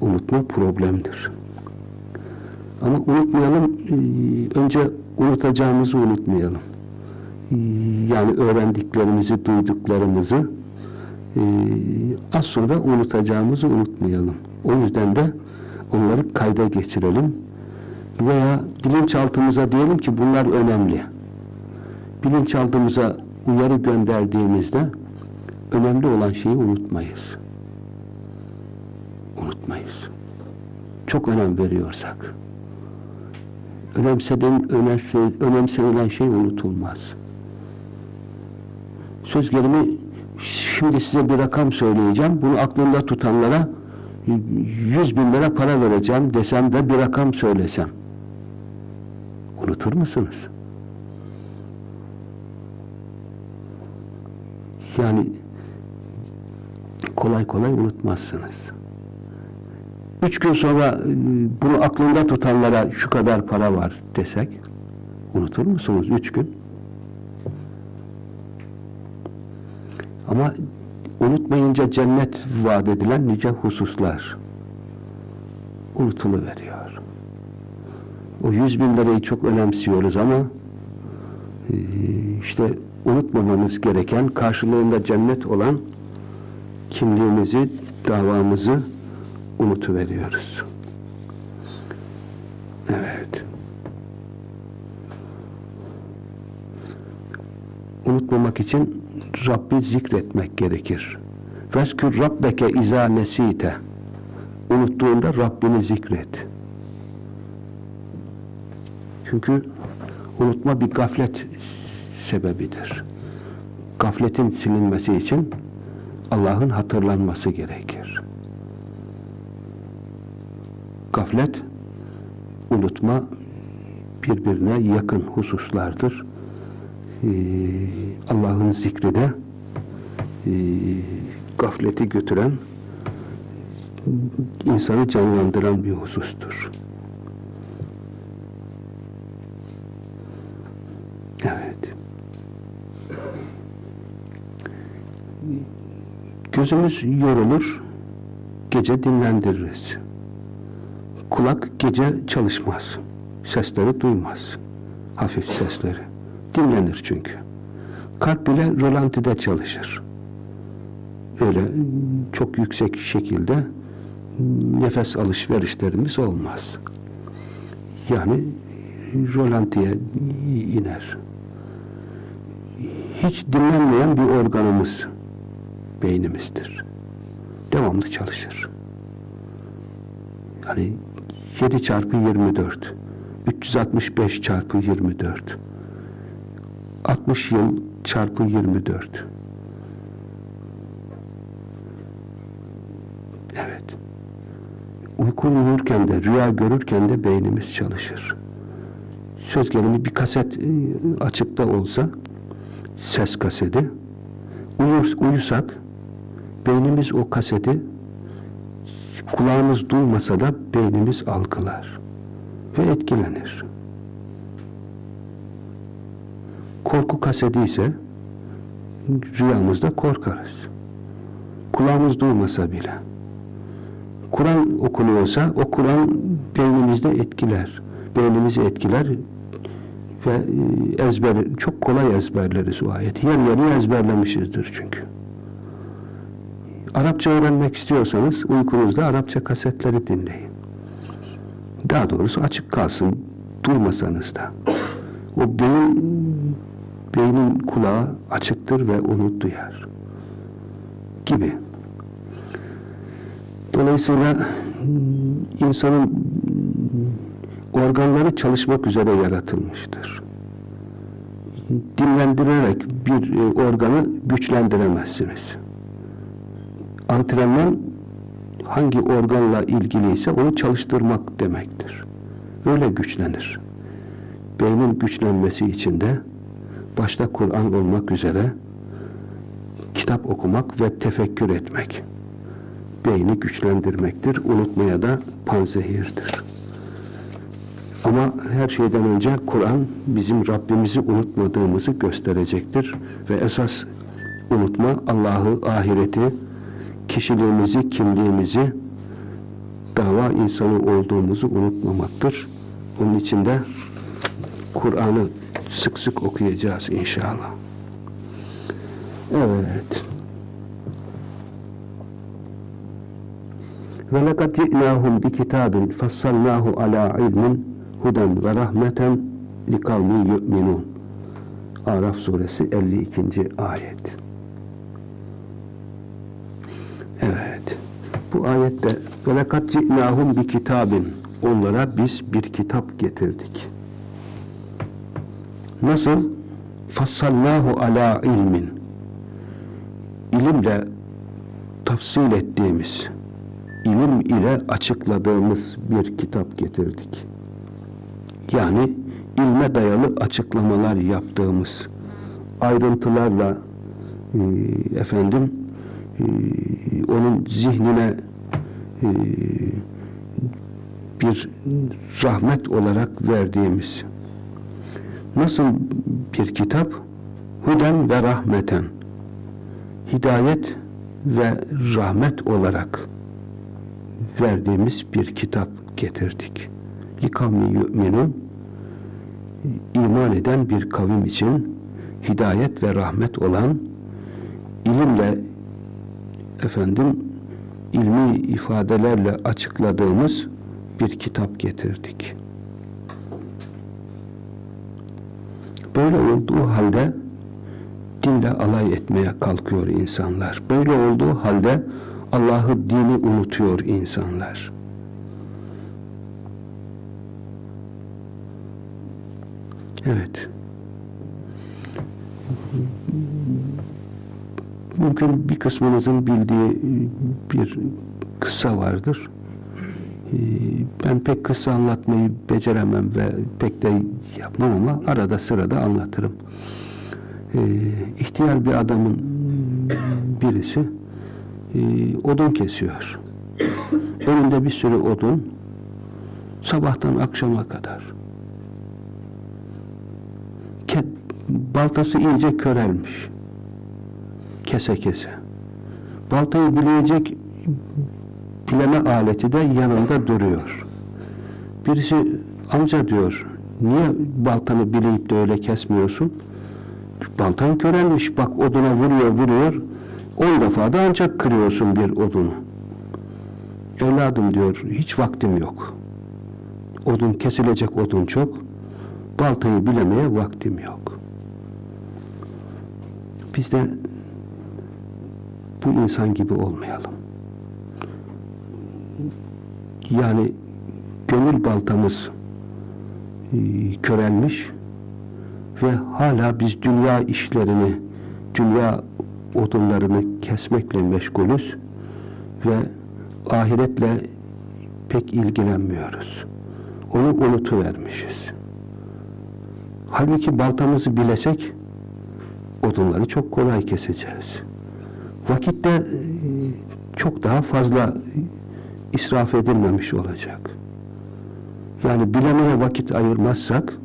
unutma problemdir. Ama unutmayalım, e, önce unutacağımızı unutmayalım. Yani öğrendiklerimizi, duyduklarımızı e, az sonra unutacağımızı unutmayalım. O yüzden de onları kayda geçirelim. Veya bilinçaltımıza diyelim ki bunlar önemli. Bilinçaltımıza uyarı gönderdiğimizde önemli olan şeyi unutmayız. Unutmayız. Çok önem veriyorsak. Önemsediğim, önemsenilen şey unutulmaz. Söz gelimi şimdi size bir rakam söyleyeceğim. Bunu aklında tutanlara 100 bin lira para vereceğim desem ve bir rakam söylesem. Unutur musunuz? Yani kolay kolay unutmazsınız. Üç gün sonra e, bunu aklında tutanlara şu kadar para var desek unutur musunuz üç gün? Ama unutmayınca cennet vaat edilen nice hususlar unutuluveriyor. O yüz bin lirayı çok önemsiyoruz ama e, işte unutmamamız gereken karşılığında cennet olan kimliğimizi, davamızı unutuveriyoruz. Evet. Unutmamak için Rabbi zikretmek gerekir. Vezkür Rabbeke izâ nesîte. Unuttuğunda Rabbini zikret. Çünkü unutma bir gaflet sebebidir. Gafletin silinmesi için Allah'ın hatırlanması gerekir. Gaflet, unutma birbirine yakın hususlardır. Ee, Allah'ın zikri de e, gafleti götüren insanı canlandıran bir husustur. Evet. Gözümüz yorulur, gece dinlendiririz. Kulak gece çalışmaz, sesleri duymaz, hafif sesleri. Dinlenir çünkü. Kalp bile rolantide çalışır. Öyle çok yüksek şekilde nefes alışverişlerimiz olmaz. Yani rolantiye iner. Hiç dinlenmeyen bir organımız beynimizdir. Devamlı çalışır. Yani 7 çarpı 24 365 çarpı 24 60 yıl çarpı 24 Evet. Uyku uyurken de, rüya görürken de beynimiz çalışır. Söz gelimi bir kaset e, açıkta olsa, ses kaseti, uyur, uyusak, beynimiz o kaseti, kulağımız duymasa da beynimiz algılar ve etkilenir. Korku kaseti ise rüyamızda korkarız. Kulağımız duymasa bile. Kur'an okunuyorsa o Kur'an beynimizde etkiler. Beynimizi etkiler ve e, ezber çok kolay ezberleriz o ayeti. Yer yarı ezberlemişizdir çünkü. Arapça öğrenmek istiyorsanız uykunuzda Arapça kasetleri dinleyin. Daha doğrusu açık kalsın duymasanız da. O beyin beynin kulağı açıktır ve onu duyar. Gibi. Dolayısıyla insanın organları çalışmak üzere yaratılmıştır. Dinlendirerek bir e, organı güçlendiremezsiniz. Antrenman hangi organla ilgiliyse onu çalıştırmak demektir. Öyle güçlenir. Beynin güçlenmesi için de başta Kur'an olmak üzere kitap okumak ve tefekkür etmek beyni güçlendirmektir. Unutmaya da panzehirdir. Ama her şeyden önce Kur'an bizim Rabbimizi unutmadığımızı gösterecektir. Ve esas unutma Allah'ı, ahireti, kişiliğimizi, kimliğimizi, dava insanı olduğumuzu unutmamaktır. Onun için de Kur'an'ı sık sık okuyacağız inşallah. Evet. Ve lekad ci'nâhum bi kitabin fassalnâhu alâ ilmin huden ve rahmeten li kavmi yu'minun. Araf suresi 52. ayet. Evet. Bu ayette ci'nâhum bi kitabin onlara biz bir kitap getirdik. Nasıl? Fassallahu ala ilmin ilimle tafsil ettiğimiz ilim ile açıkladığımız bir kitap getirdik. Yani ilme dayalı açıklamalar yaptığımız, ayrıntılarla e, efendim e, onun zihnine e, bir rahmet olarak verdiğimiz nasıl bir kitap huden ve rahmeten hidayet ve rahmet olarak verdiğimiz bir kitap getirdik. Likavmi yu'minun iman eden bir kavim için hidayet ve rahmet olan ilimle efendim ilmi ifadelerle açıkladığımız bir kitap getirdik. Böyle olduğu halde dinle alay etmeye kalkıyor insanlar. Böyle olduğu halde Allah'ı dini unutuyor insanlar. Evet. Mümkün bir kısmınızın bildiği bir kısa vardır. Ee, ben pek kısa anlatmayı beceremem ve pek de yapmam ama arada sırada anlatırım. Ee, ihtiyar bir adamın birisi e, odun kesiyor. Önünde bir sürü odun sabahtan akşama kadar. Baltası iyice körelmiş. Kese kese. Baltayı bileyecek bileme aleti de yanında duruyor. Birisi amca diyor niye baltanı bileyip de öyle kesmiyorsun? Baltan körelmiş bak oduna vuruyor vuruyor on defa da ancak kırıyorsun bir odunu. Evladım diyor hiç vaktim yok. Odun kesilecek odun çok. Baltayı bilemeye vaktim yok. Biz de bu insan gibi olmayalım. Yani gönül baltamız e, körelmiş ve hala biz dünya işlerini, dünya odunlarını kesmekle meşgulüz ve ahiretle pek ilgilenmiyoruz. Onu unutuvermişiz. Halbuki baltamızı bilesek odunları çok kolay keseceğiz. Vakitte e, çok daha fazla israf edilmemiş olacak. Yani bilemeye vakit ayırmazsak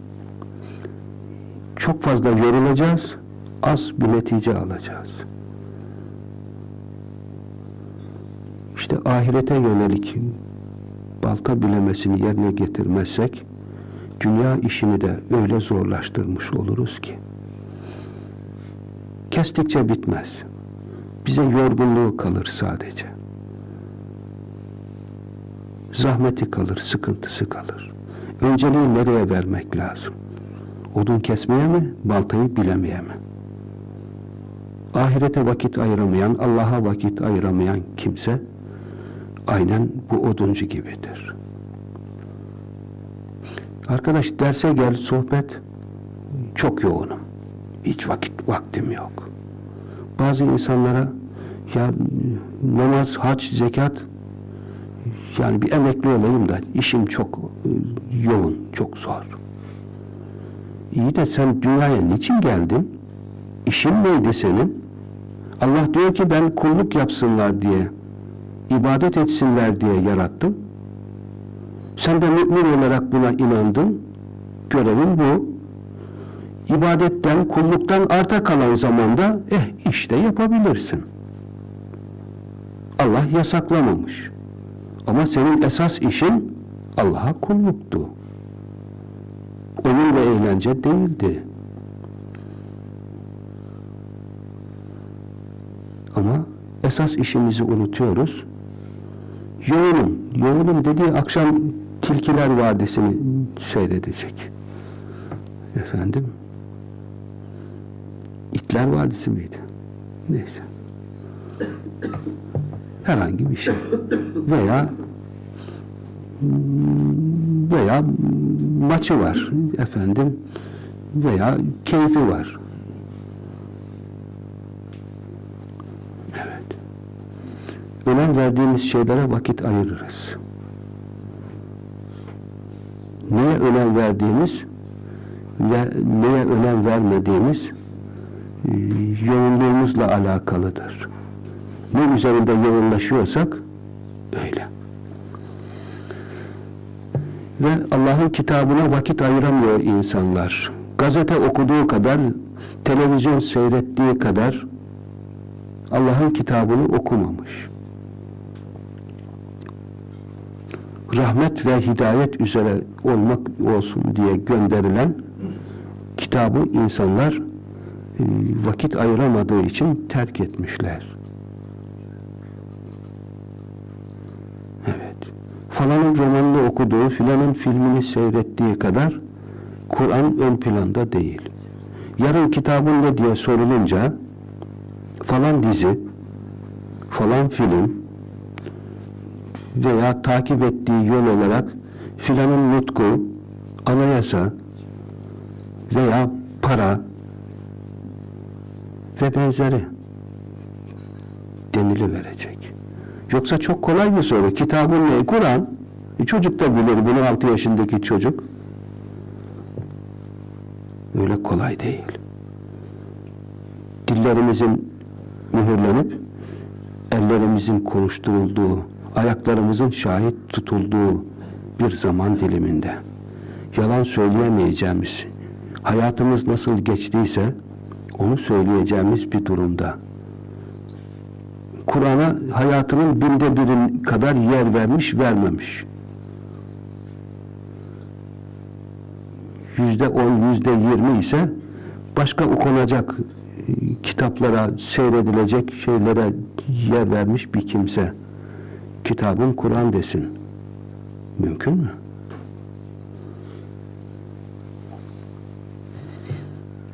çok fazla yorulacağız, az bir netice alacağız. İşte ahirete yönelik balta bilemesini yerine getirmezsek dünya işini de öyle zorlaştırmış oluruz ki kestikçe bitmez. Bize yorgunluğu kalır sadece. Zahmeti kalır, sıkıntısı kalır. Önceliği nereye vermek lazım? Odun kesmeye mi, baltayı bilemeye mi? Ahirete vakit ayıramayan, Allah'a vakit ayıramayan kimse aynen bu oduncu gibidir. Arkadaş derse gel sohbet çok yoğunum. Hiç vakit vaktim yok. Bazı insanlara ya namaz, hac, zekat yani bir emekli olayım da işim çok e, yoğun, çok zor. İyi de sen dünyaya niçin geldin? İşin neydi senin? Allah diyor ki ben kulluk yapsınlar diye, ibadet etsinler diye yarattım. Sen de mümin olarak buna inandın. Görevin bu. İbadetten, kulluktan arta kalan zamanda eh işte yapabilirsin. Allah yasaklamamış. Ama senin esas işin Allah'a kulluktu. Oyun ve eğlence değildi. Ama esas işimizi unutuyoruz. Yoğunum, yoğunum dediği akşam Tilkiler Vadisi'ni seyredecek. Efendim, İtler Vadisi miydi? Neyse. Herhangi bir şey. Veya veya maçı var efendim veya keyfi var. Evet. Önem verdiğimiz şeylere vakit ayırırız. Neye önem verdiğimiz ve neye önem vermediğimiz yoğunluğumuzla alakalıdır. Ne üzerinde yoğunlaşıyorsak öyle. Ve Allah'ın kitabına vakit ayıramıyor insanlar. Gazete okuduğu kadar, televizyon seyrettiği kadar Allah'ın kitabını okumamış. Rahmet ve hidayet üzere olmak olsun diye gönderilen kitabı insanlar vakit ayıramadığı için terk etmişler. Evet. Falanın romanını okuduğu, filanın filmini seyrettiği kadar Kur'an ön planda değil. Yarın kitabın ne diye sorulunca falan dizi, falan film veya takip ettiği yol olarak filanın nutku, anayasa veya para ve benzeri denili verecek. Yoksa çok kolay bir soru. Kitabın ne? Kur'an. E çocuk da bilir bunu 6 yaşındaki çocuk. Öyle kolay değil. Dillerimizin mühürlenip ellerimizin konuşturulduğu, ayaklarımızın şahit tutulduğu bir zaman diliminde yalan söyleyemeyeceğimiz, hayatımız nasıl geçtiyse onu söyleyeceğimiz bir durumda. Kur'an'a hayatının binde birin kadar yer vermiş, vermemiş. Yüzde on, yüzde yirmi ise başka okunacak e, kitaplara, seyredilecek şeylere yer vermiş bir kimse. Kitabın Kur'an desin. Mümkün mü?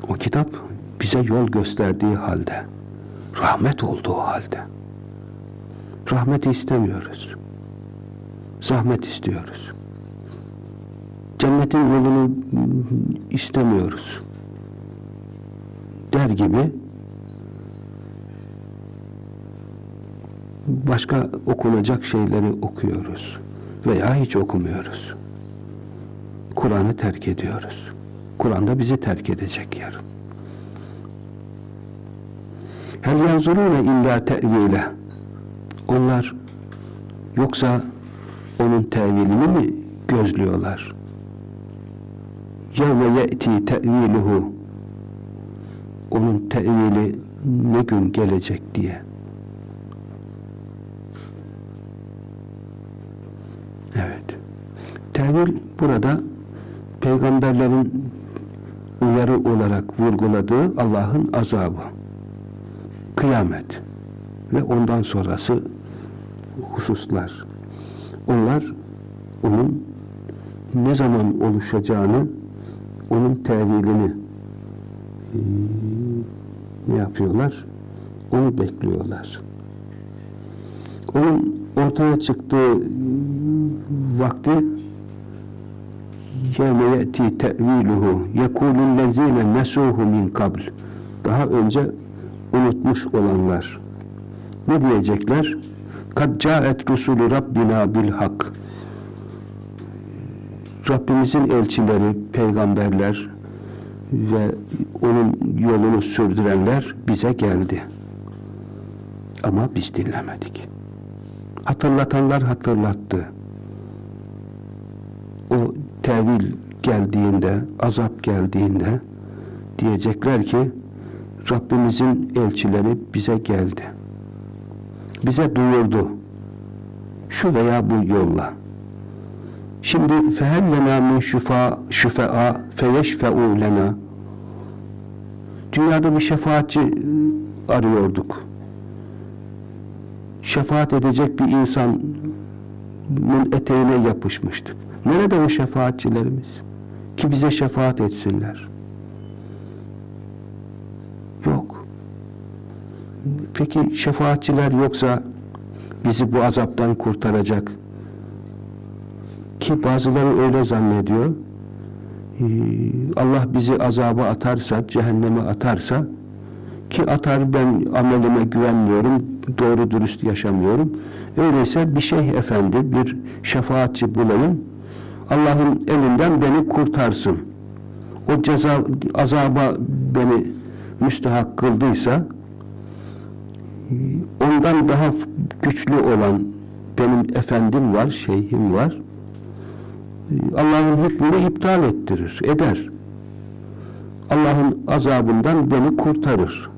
O kitap bize yol gösterdiği halde, rahmet olduğu halde, rahmeti istemiyoruz. Zahmet istiyoruz. Cennetin yolunu istemiyoruz. Der gibi başka okunacak şeyleri okuyoruz veya hiç okumuyoruz. Kur'an'ı terk ediyoruz. Kur'an da bizi terk edecek yarın. Hel yanzurune illa te'vile onlar yoksa onun tevilini mi gözlüyorlar? Yevme ye'ti te'viluhu onun tevili ne gün gelecek diye. Evet. Tevil burada peygamberlerin uyarı olarak vurguladığı Allah'ın azabı. Kıyamet ve ondan sonrası hususlar. Onlar onun ne zaman oluşacağını, onun tevilini ne yapıyorlar? Onu bekliyorlar. Onun ortaya çıktığı vakti yevme ye'ti te'viluhu yekulüllezine nesuhu min kabl daha önce unutmuş olanlar ne diyecekler? kad caet rusulü rabbina bil hak Rabbimizin elçileri, peygamberler ve onun yolunu sürdürenler bize geldi. Ama biz dinlemedik. Hatırlatanlar hatırlattı. O tevil geldiğinde, azap geldiğinde diyecekler ki Rabbimizin elçileri bize geldi. Bize duyurdu. Şu veya bu yolla. Şimdi fehellena min şufa şüfea feyeşfe'u lena Dünyada bir şefaatçi arıyorduk. Şefaat edecek bir insanın eteğine yapışmıştık. Nerede o şefaatçilerimiz? Ki bize şefaat etsinler. Peki şefaatçiler yoksa bizi bu azaptan kurtaracak. Ki bazıları öyle zannediyor. Ee, Allah bizi azaba atarsa, cehenneme atarsa ki atar ben amelime güvenmiyorum, doğru dürüst yaşamıyorum. Öyleyse bir şeyh efendi, bir şefaatçi bulayım. Allah'ın elinden beni kurtarsın. O ceza, azaba beni müstehak kıldıysa ondan daha güçlü olan benim efendim var, şeyhim var. Allah'ın hükmünü iptal ettirir, eder. Allah'ın azabından beni kurtarır.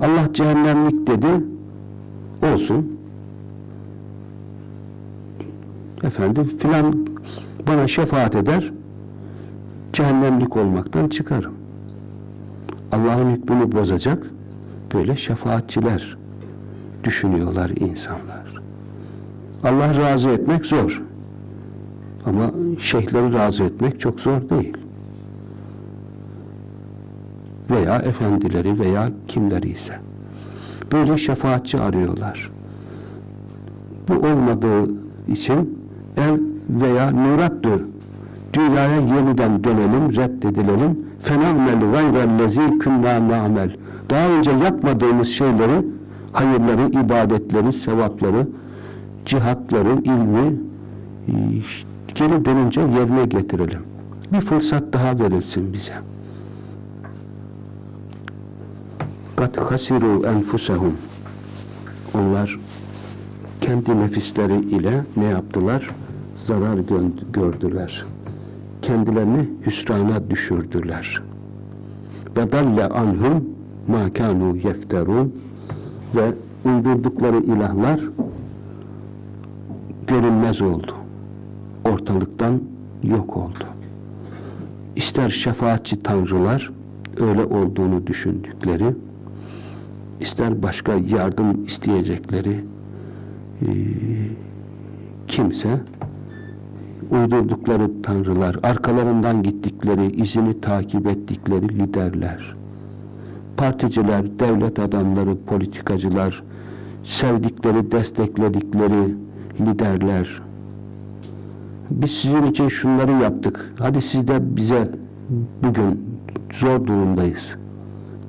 Allah cehennemlik dedi, olsun. Efendim filan bana şefaat eder, cehennemlik olmaktan çıkarım. Allah'ın hükmünü bozacak böyle şefaatçiler düşünüyorlar insanlar. Allah razı etmek zor. Ama şeyhleri razı etmek çok zor değil. Veya efendileri veya kimleri ise. Böyle şefaatçi arıyorlar. Bu olmadığı için el veya nurattır. Dünyaya yeniden dönelim, reddedilelim. Fenamel gayrellezi künna na'mel. Daha önce yapmadığımız şeyleri, hayırları, ibadetleri, sevapları, cihatları, ilmi geri dönünce yerine getirelim. Bir fırsat daha verilsin bize. Kat hasiru enfusehum. Onlar kendi nefisleri ile ne yaptılar? Zarar gördüler. Kendilerini hüsrana düşürdüler. Ve dalle anhum ma kanu yefterun ve uydurdukları ilahlar görünmez oldu. Ortalıktan yok oldu. İster şefaatçi tanrılar öyle olduğunu düşündükleri, ister başka yardım isteyecekleri kimse uydurdukları tanrılar, arkalarından gittikleri, izini takip ettikleri liderler, particiler, devlet adamları, politikacılar, sevdikleri, destekledikleri liderler, biz sizin için şunları yaptık, hadi siz de bize bugün zor durumdayız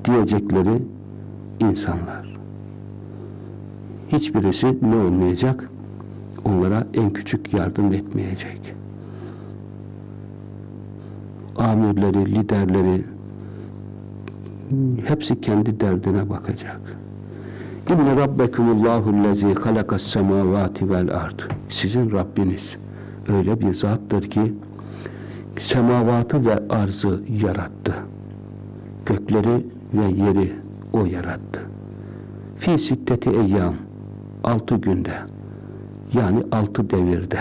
diyecekleri insanlar. Hiçbirisi ne olmayacak? Onlara en küçük yardım etmeyecek. Amirleri, liderleri hepsi kendi derdine bakacak. İnne rabbekumullahu lezi halakas semavati vel ard. Sizin Rabbiniz öyle bir zattır ki semavatı ve arzı yarattı. Gökleri ve yeri o yarattı. Fi sitteti eyyam altı günde yani altı devirde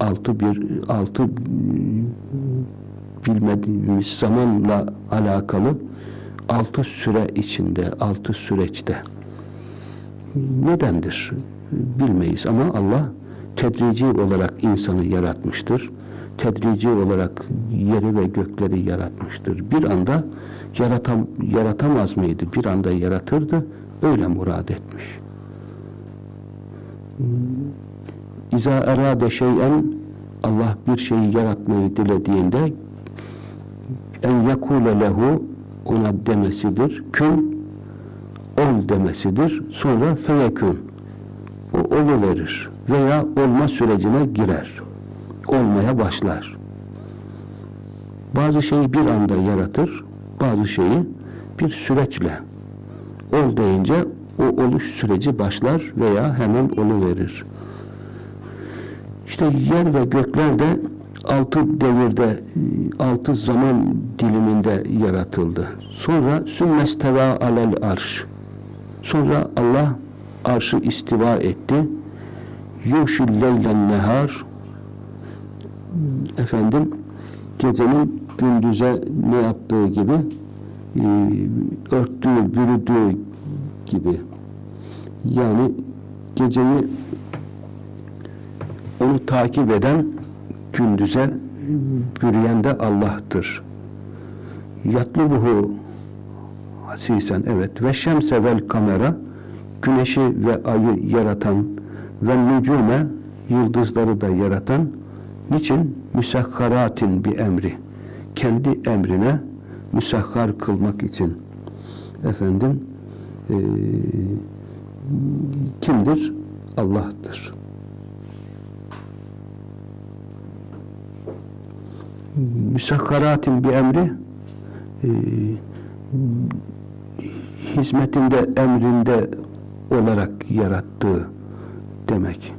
altı bir altı bilmediğimiz zamanla alakalı altı süre içinde altı süreçte nedendir bilmeyiz ama Allah tedrici olarak insanı yaratmıştır tedrici olarak yeri ve gökleri yaratmıştır. Bir anda yaratam, yaratamaz mıydı? Bir anda yaratırdı. Öyle murad etmiş. İza erade şeyen Allah bir şeyi yaratmayı dilediğinde en yakule lehu ona demesidir. Kün ol demesidir. Sonra feyekün o olu verir veya olma sürecine girer olmaya başlar. Bazı şeyi bir anda yaratır, bazı şeyi bir süreçle ol deyince o oluş süreci başlar veya hemen olu verir. İşte yer ve gökler de altı devirde, altı zaman diliminde yaratıldı. Sonra sümmesteva alel arş. Sonra Allah arşı istiva etti. Yuşil leylen nehar efendim gecenin gündüze ne yaptığı gibi e, örttüğü, bürüdüğü gibi yani geceyi onu takip eden gündüze bürüyen de Allah'tır. Yatlubuhu hasisen evet ve şemse vel kamera güneşi ve ayı yaratan ve nücume yıldızları da yaratan Niçin? Müsakkaratin bir emri. Kendi emrine müsakkar kılmak için. Efendim e, kimdir? Allah'tır. Müsakkaratin bir emri e, hizmetinde, emrinde olarak yarattığı demek.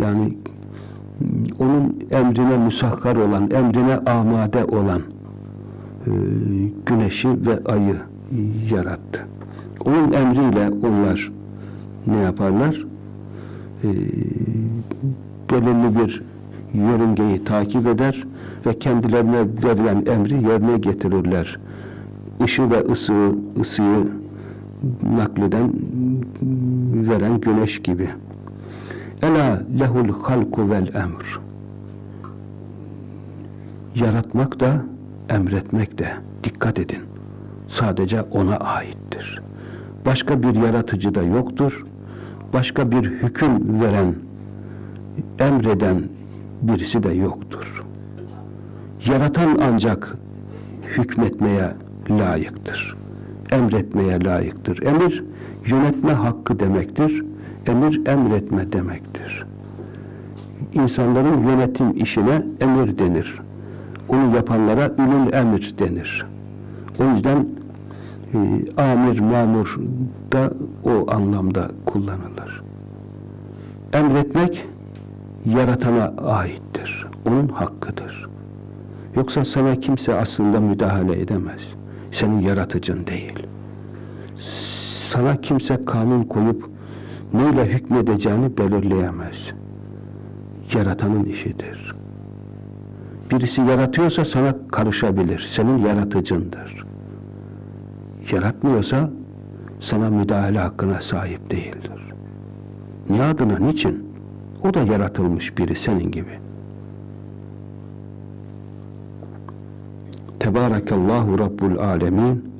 Yani onun emrine musakkar olan, emrine amade olan e, güneşi ve ayı yarattı. Onun emriyle onlar ne yaparlar? E, belirli bir yörüngeyi takip eder ve kendilerine verilen emri yerine getirirler. Işı ve ısı, ısıyı nakleden, veren güneş gibi. Ela lehul halku vel emr. Yaratmak da, emretmek de, dikkat edin, sadece ona aittir. Başka bir yaratıcı da yoktur. Başka bir hüküm veren, emreden birisi de yoktur. Yaratan ancak hükmetmeye layıktır. Emretmeye layıktır. Emir, yönetme hakkı demektir. Emir, emretme demektir. İnsanların yönetim işine emir denir. Onu yapanlara ülül emir denir. O yüzden e, amir, mamur da o anlamda kullanılır. Emretmek yaratana aittir. Onun hakkıdır. Yoksa sana kimse aslında müdahale edemez. Senin yaratıcın değil. Sana kimse kanun koyup neyle hükmedeceğini belirleyemez. Yaratanın işidir. Birisi yaratıyorsa sana karışabilir. Senin yaratıcındır. Yaratmıyorsa sana müdahale hakkına sahip değildir. Niye adına, niçin? O da yaratılmış biri senin gibi. Tebarakallahu Rabbul Alemin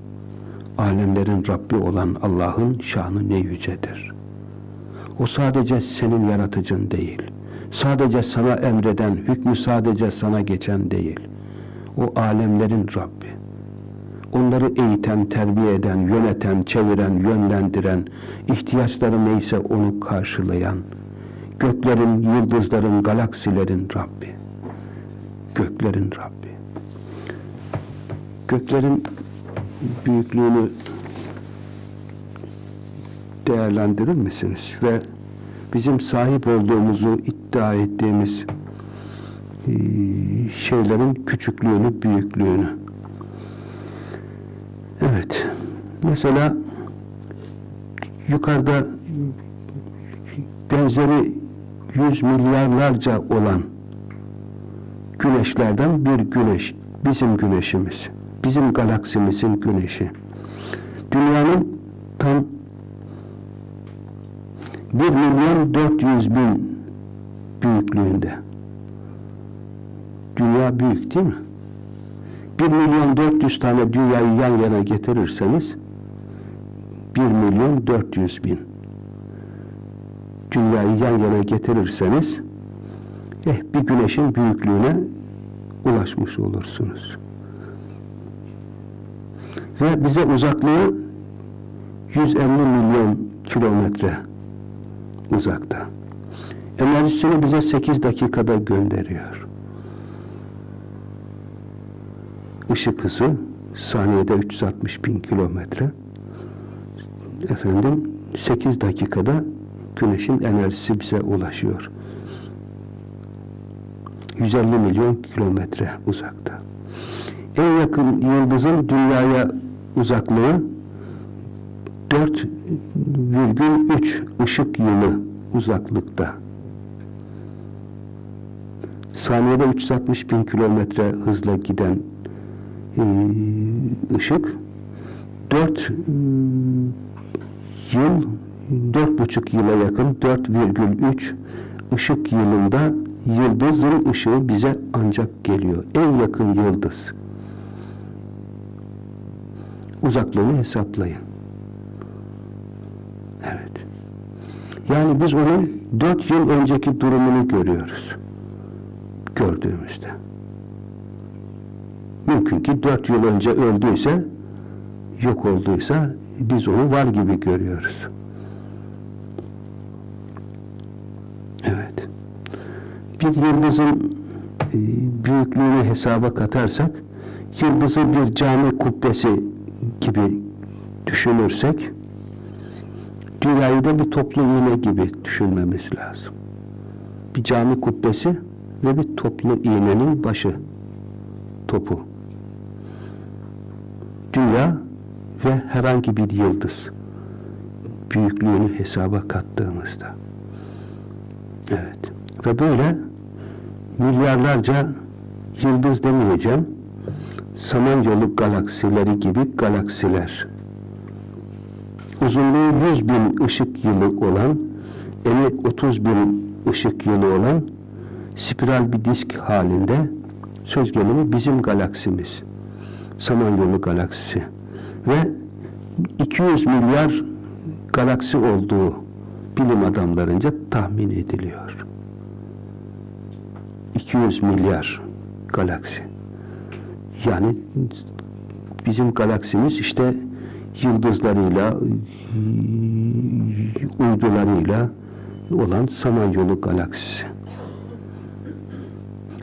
Alemlerin Rabbi olan Allah'ın şanı ne yücedir. O sadece senin yaratıcın değil. Sadece sana emreden, hükmü sadece sana geçen değil. O alemlerin Rabbi. Onları eğiten, terbiye eden, yöneten, çeviren, yönlendiren, ihtiyaçları neyse onu karşılayan, göklerin, yıldızların, galaksilerin Rabbi. Göklerin Rabbi. Göklerin büyüklüğünü değerlendirir misiniz? Ve bizim sahip olduğumuzu iddia ettiğimiz şeylerin küçüklüğünü, büyüklüğünü. Evet. Mesela yukarıda benzeri yüz milyarlarca olan güneşlerden bir güneş, bizim güneşimiz, bizim galaksimizin güneşi. Dünyanın tam 1 milyon 400 bin büyüklüğünde. Dünya büyük değil mi? 1 milyon 400 tane dünyayı yan yana getirirseniz 1 milyon 400 bin dünyayı yan yana getirirseniz eh bir güneşin büyüklüğüne ulaşmış olursunuz. Ve bize uzaklığı 150 milyon kilometre uzakta. Enerjisini bize 8 dakikada gönderiyor. Işık hızı saniyede 360 bin kilometre. Efendim 8 dakikada güneşin enerjisi bize ulaşıyor. 150 milyon kilometre uzakta. En yakın yıldızın dünyaya uzaklığı 4,3 ışık yılı uzaklıkta. Saniyede 360 bin kilometre hızla giden ışık 4 yıl dört buçuk yıla yakın 4,3 ışık yılında yıldızın ışığı bize ancak geliyor. En yakın yıldız. Uzaklığını hesaplayın. Evet. Yani biz onun dört yıl önceki durumunu görüyoruz. Gördüğümüzde. Mümkün ki dört yıl önce öldüyse, yok olduysa biz onu var gibi görüyoruz. Evet. Bir yıldızın e, büyüklüğünü hesaba katarsak yıldızı bir cami kubbesi gibi düşünürsek dünyayı da bir toplu iğne gibi düşünmemiz lazım. Bir cami kubbesi ve bir toplu iğnenin başı topu. Dünya ve herhangi bir yıldız büyüklüğünü hesaba kattığımızda. Evet. Ve böyle milyarlarca yıldız demeyeceğim. Samanyolu galaksileri gibi galaksiler. Uzunluğu 100 bin ışık yılı olan, eni 30 bin ışık yılı olan spiral bir disk halinde söz gelimi bizim galaksimiz. Samanyolu galaksisi. Ve 200 milyar galaksi olduğu bilim adamlarınca tahmin ediliyor. 200 milyar galaksi. Yani bizim galaksimiz işte yıldızlarıyla, uydularıyla olan Samanyolu galaksisi.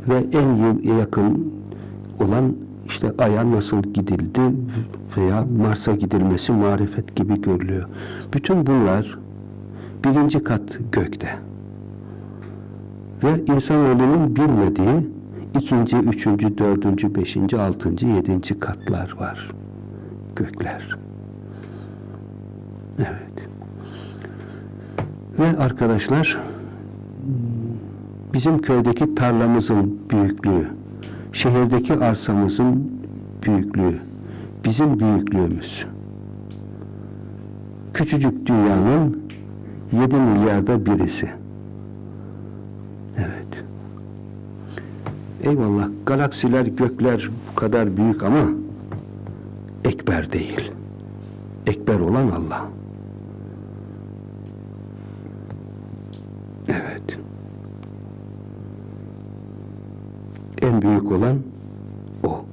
Ve en yakın olan işte Ay'a nasıl gidildi veya Mars'a gidilmesi marifet gibi görülüyor. Bütün bunlar birinci kat gökte. Ve insanoğlunun bilmediği ikinci, üçüncü, dördüncü, beşinci, altıncı, yedinci katlar var. Gökler. Evet. Ve arkadaşlar bizim köydeki tarlamızın büyüklüğü, şehirdeki arsamızın büyüklüğü, bizim büyüklüğümüz. Küçücük dünyanın 7 milyarda birisi. Evet. Eyvallah galaksiler, gökler bu kadar büyük ama ekber değil. Ekber olan Allah. Evet. Büyük olan o.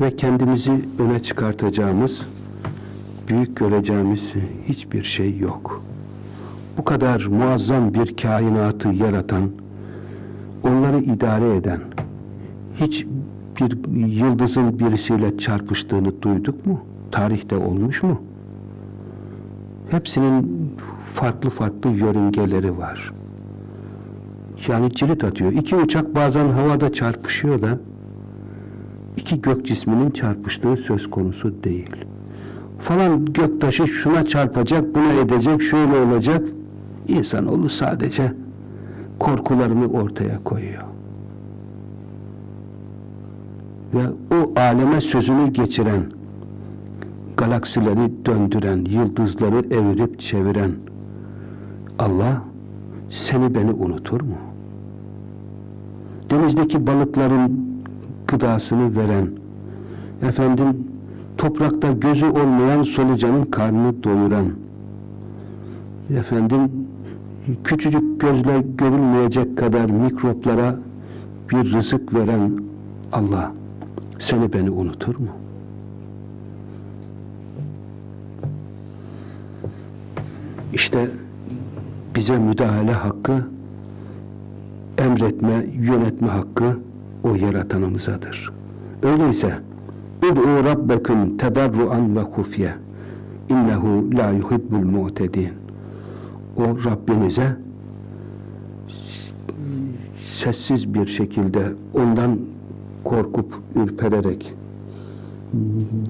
Ve kendimizi öne çıkartacağımız, büyük göreceğimiz hiçbir şey yok. Bu kadar muazzam bir kainatı yaratan, onları idare eden, hiç bir yıldızın birisiyle çarpıştığını duyduk mu? Tarihte olmuş mu? Hepsinin farklı farklı yörüngeleri var. Yani cirit atıyor. İki uçak bazen havada çarpışıyor da iki gök cisminin çarpıştığı söz konusu değil. Falan göktaşı şuna çarpacak, buna edecek, şöyle olacak. İnsanoğlu sadece korkularını ortaya koyuyor. Ve o aleme sözünü geçiren, galaksileri döndüren, yıldızları evirip çeviren Allah seni beni unutur mu? Denizdeki balıkların gıdasını veren, efendim toprakta gözü olmayan solucanın karnını doyuran, efendim küçücük gözle görülmeyecek kadar mikroplara bir rızık veren Allah seni beni unutur mu? İşte bize müdahale hakkı, emretme, yönetme hakkı o yaratanımızadır. Öyleyse Ud'u rabbeküm tedarruan ve hufye innehu la yuhibbul mu'tedin o Rabbinize sessiz bir şekilde ondan korkup ürpererek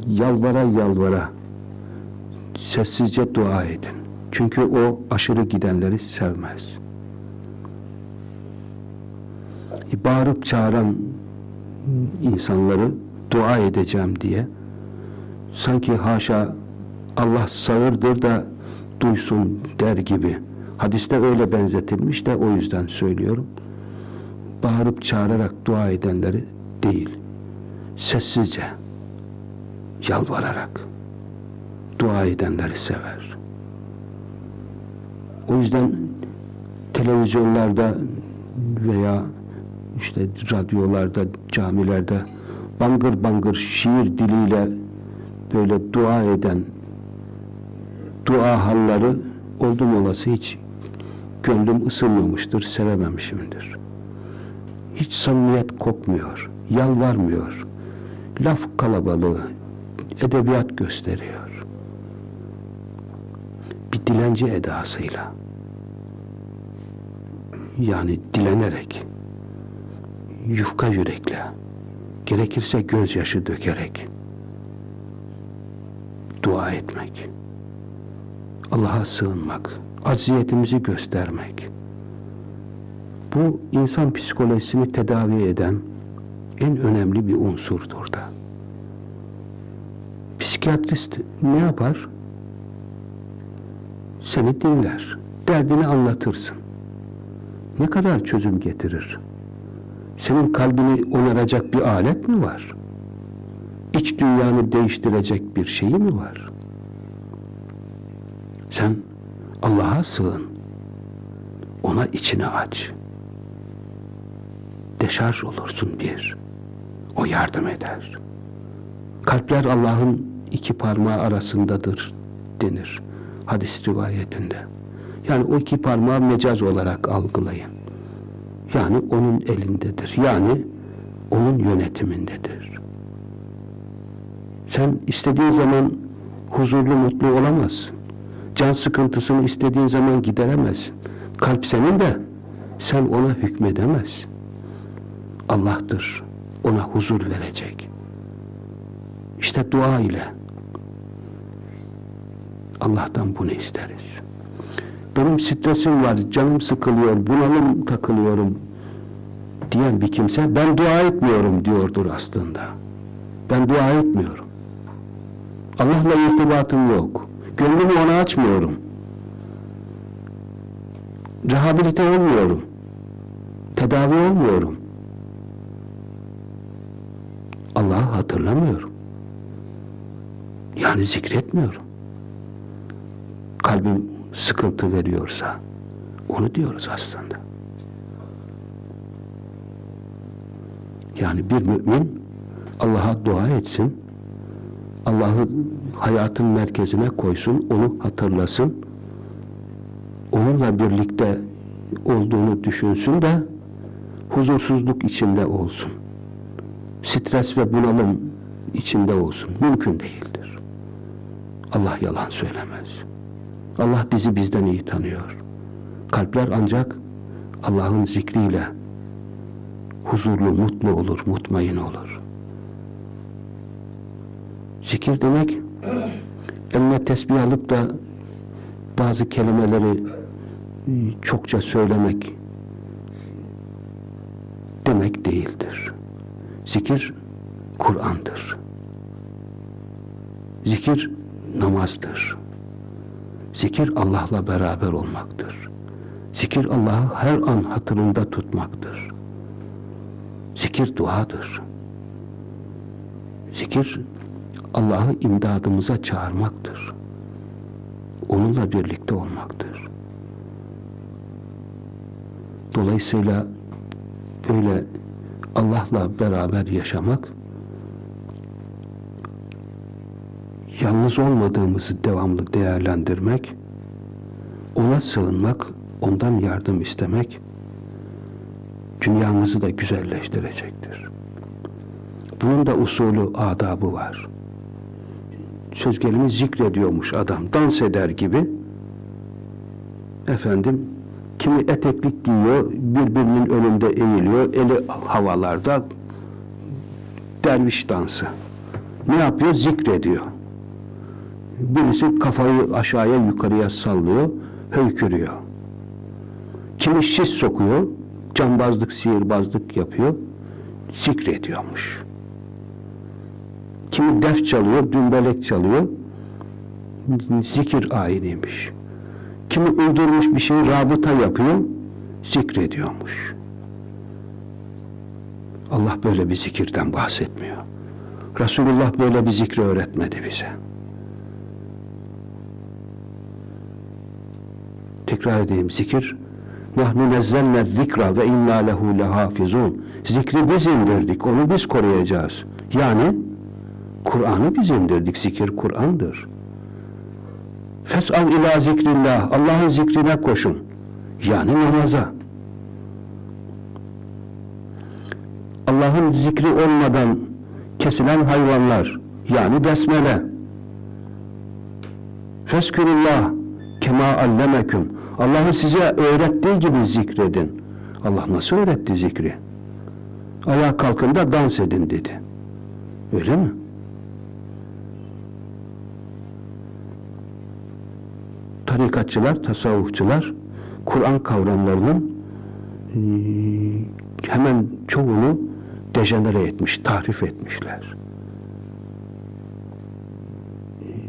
yalvara yalvara sessizce dua edin. Çünkü o aşırı gidenleri sevmez. Bağırıp çağıran insanları dua edeceğim diye sanki haşa Allah sağırdır da duysun der gibi. Hadiste öyle benzetilmiş de o yüzden söylüyorum. Bağırıp çağırarak dua edenleri değil. Sessizce yalvararak dua edenleri sever. O yüzden televizyonlarda veya işte radyolarda, camilerde bangır bangır şiir diliyle böyle dua eden dua halları oldum olası hiç gönlüm ısınmamıştır, sevememişimdir. Hiç samimiyet kokmuyor, yalvarmıyor. Laf kalabalığı, edebiyat gösteriyor. Bir dilenci edasıyla. Yani dilenerek, yufka yürekle, gerekirse gözyaşı dökerek dua etmek. Allah'a sığınmak, acziyetimizi göstermek. Bu insan psikolojisini tedavi eden en önemli bir unsurdur da. Psikiyatrist ne yapar? Seni dinler, derdini anlatırsın. Ne kadar çözüm getirir? Senin kalbini onaracak bir alet mi var? İç dünyanı değiştirecek bir şeyi mi var? Sen Allah'a sığın. Ona içini aç. Deşarj olursun bir. O yardım eder. Kalpler Allah'ın iki parmağı arasındadır denir hadis rivayetinde. Yani o iki parmağı mecaz olarak algılayın. Yani onun elindedir. Yani onun yönetimindedir. Sen istediğin zaman huzurlu, mutlu olamazsın. Can sıkıntısını istediğin zaman gideremezsin. Kalp senin de sen ona hükmedemezsin. Allah'tır. Ona huzur verecek. İşte dua ile Allah'tan bunu isteriz. Benim stresim var, canım sıkılıyor, bunalım takılıyorum diyen bir kimse ben dua etmiyorum diyordur aslında. Ben dua etmiyorum. Allah'la irtibatım yok. Gönlümü ona açmıyorum. Rehabilite olmuyorum. Tedavi olmuyorum. Allah'ı hatırlamıyorum. Yani zikretmiyorum. Kalbim sıkıntı veriyorsa onu diyoruz aslında. Yani bir mümin Allah'a dua etsin, Allah'ı hayatın merkezine koysun, onu hatırlasın, onunla birlikte olduğunu düşünsün de huzursuzluk içinde olsun. Stres ve bunalım içinde olsun. Mümkün değildir. Allah yalan söylemez. Allah bizi bizden iyi tanıyor. Kalpler ancak Allah'ın zikriyle huzurlu, mutlu olur, mutmain olur. Zikir demek <clears throat> eline tesbih alıp da bazı kelimeleri çokça söylemek demek değildir. Zikir Kur'an'dır. Zikir namazdır. Zikir Allah'la beraber olmaktır. Zikir Allah'ı her an hatırında tutmaktır. Zikir duadır. Zikir Allah'ı imdadımıza çağırmaktır. Onunla birlikte olmaktır. Dolayısıyla böyle Allah'la beraber yaşamak yalnız olmadığımızı devamlı değerlendirmek, ona sığınmak, ondan yardım istemek dünyamızı da güzelleştirecektir. Bunun da usulü, adabı var. Söz gelimi zikrediyormuş adam, dans eder gibi. Efendim, kimi eteklik giyiyor, birbirinin önünde eğiliyor, eli havalarda derviş dansı. Ne yapıyor? Zikrediyor. Birisi kafayı aşağıya yukarıya sallıyor, höykürüyor. Kimi şiş sokuyor, cambazlık, sihirbazlık yapıyor, zikrediyormuş. Kimi def çalıyor, dümbelek çalıyor, zikir ayiniymiş. Kimi uydurmuş bir şey rabıta yapıyor, zikrediyormuş. Allah böyle bir zikirden bahsetmiyor. Resulullah böyle bir zikri öğretmedi bize. Tekrar edeyim zikir. Nahnu nezzelne zikra ve inna lehu lehafizun. Zikri biz indirdik, onu biz koruyacağız. Yani Kur'an'ı biz indirdik, zikir Kur'an'dır. Fes'al ila zikrillah, Allah'ın zikrine koşun. Yani namaza. Allah'ın zikri olmadan kesilen hayvanlar yani besmele Feskürullah kema allemeküm Allah'ın size öğrettiği gibi zikredin. Allah nasıl öğretti zikri? Ayağa kalkın da dans edin dedi. Öyle mi? Tarikatçılar, tasavvufçular Kur'an kavramlarının e, hemen çoğunu dejenere etmiş, tahrif etmişler.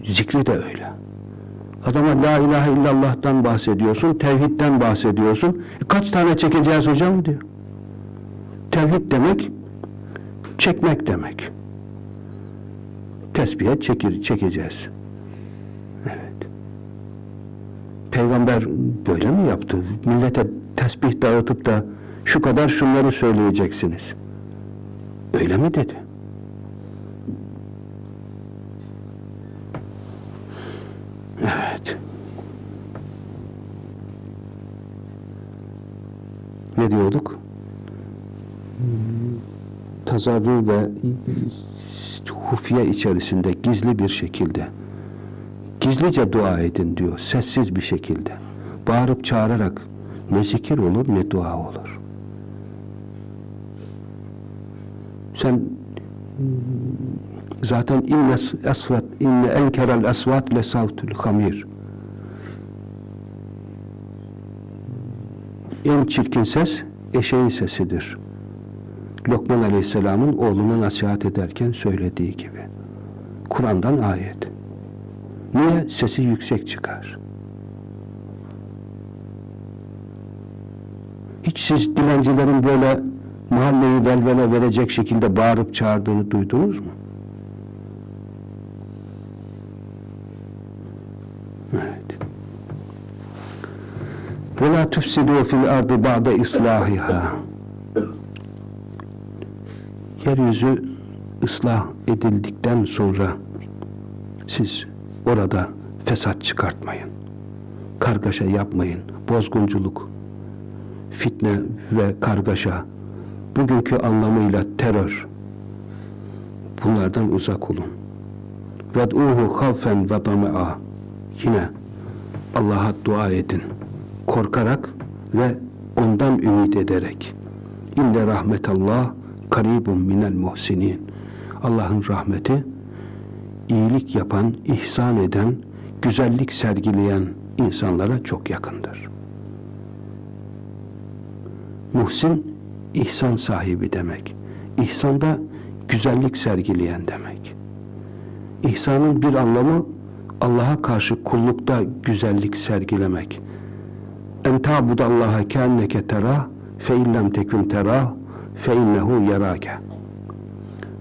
Zikri de öyle. Adama la ilahe illallah'tan bahsediyorsun, tevhidden bahsediyorsun. E kaç tane çekeceğiz hocam diyor. Tevhid demek çekmek demek. Tesbihe çekir, çekeceğiz. Evet. Peygamber böyle mi yaptı? Millete tesbih dağıtıp da şu kadar şunları söyleyeceksiniz. Öyle mi dedi? Ne diyorduk? Tazarru ve hufiye içerisinde gizli bir şekilde gizlice dua edin diyor. Sessiz bir şekilde. Bağırıp çağırarak ne zikir olur ne dua olur. Sen Zaten inne esvat inne enkerel esvat le savtul hamir. En çirkin ses eşeğin sesidir. Lokman Aleyhisselam'ın oğluna nasihat ederken söylediği gibi. Kur'an'dan ayet. Niye? Sesi yüksek çıkar. Hiç siz dilencilerin böyle mahalleyi velvele verecek şekilde bağırıp çağırdığını duydunuz mu? Ve la tufsidu fil ardı ba'de islahiha. Yeryüzü ıslah edildikten sonra siz orada fesat çıkartmayın. Kargaşa yapmayın. Bozgunculuk, fitne ve kargaşa, bugünkü anlamıyla terör, bunlardan uzak olun. Ved'uhu havfen ve dama'a yine Allah'a dua edin. Korkarak ve ondan ümit ederek. İnne rahmetallah karibun minel muhsinin. Allah'ın rahmeti iyilik yapan, ihsan eden, güzellik sergileyen insanlara çok yakındır. Muhsin, ihsan sahibi demek. İhsanda güzellik sergileyen demek. İhsanın bir anlamı Allah'a karşı kullukta güzellik sergilemek. En ta'budallaha kenneke terah fe illem tekun terah fe innehu yarake.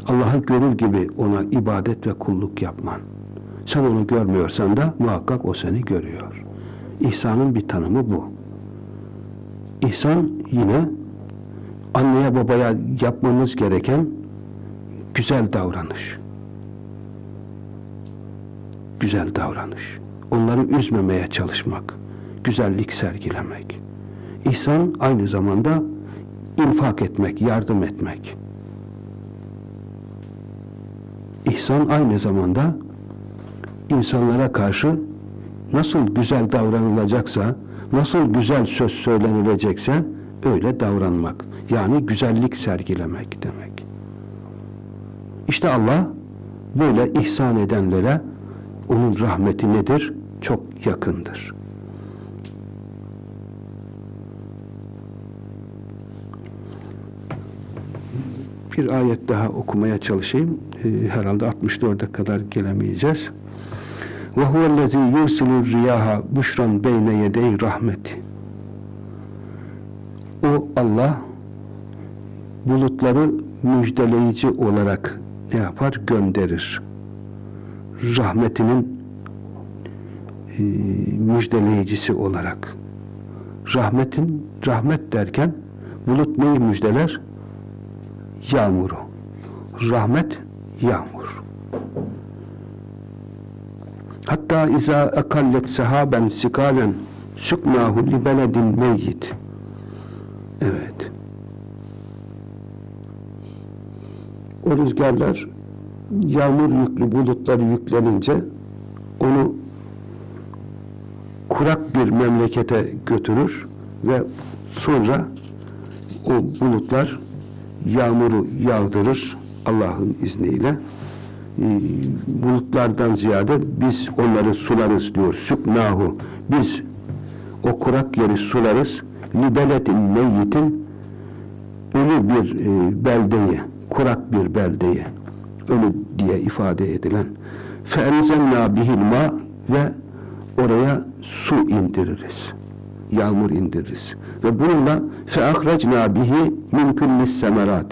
Allah'ı görür gibi ona ibadet ve kulluk yapman. Sen onu görmüyorsan da muhakkak o seni görüyor. İhsanın bir tanımı bu. İhsan yine anneye babaya yapmamız gereken güzel davranış güzel davranış. Onları üzmemeye çalışmak, güzellik sergilemek. İhsan aynı zamanda infak etmek, yardım etmek. İhsan aynı zamanda insanlara karşı nasıl güzel davranılacaksa, nasıl güzel söz söylenilecekse öyle davranmak. Yani güzellik sergilemek demek. İşte Allah böyle ihsan edenlere onun rahmeti nedir? Çok yakındır. Bir ayet daha okumaya çalışayım. Ee, herhalde 64'e kadar gelemeyeceğiz. Ve huvellezî yursilur riyaha büşran beyne yedey rahmeti. O Allah bulutları müjdeleyici olarak ne yapar? Gönderir rahmetinin e, müjdeleyicisi olarak rahmetin rahmet derken bulut neyi müjdeler? Yağmuru. Rahmet yağmur. Hatta iza akallet sahaben sikalen suknahu li beledin meyyit. Evet. O rüzgarlar yağmur yüklü bulutları yüklenince onu kurak bir memlekete götürür ve sonra o bulutlar yağmuru yağdırır Allah'ın izniyle. Ee, bulutlardan ziyade biz onları sularız diyor. Süknahu. Biz o kurak yeri sularız. Libeletin meyyitin ölü bir e, beldeyi, kurak bir beldeyi ölü diye ifade edilen فَاَنْزَلْنَا bihilma ve oraya su indiririz. Yağmur indiririz. Ve bununla فَاَخْرَجْنَا bihi مِنْ كُلِّ السَّمَرَاتِ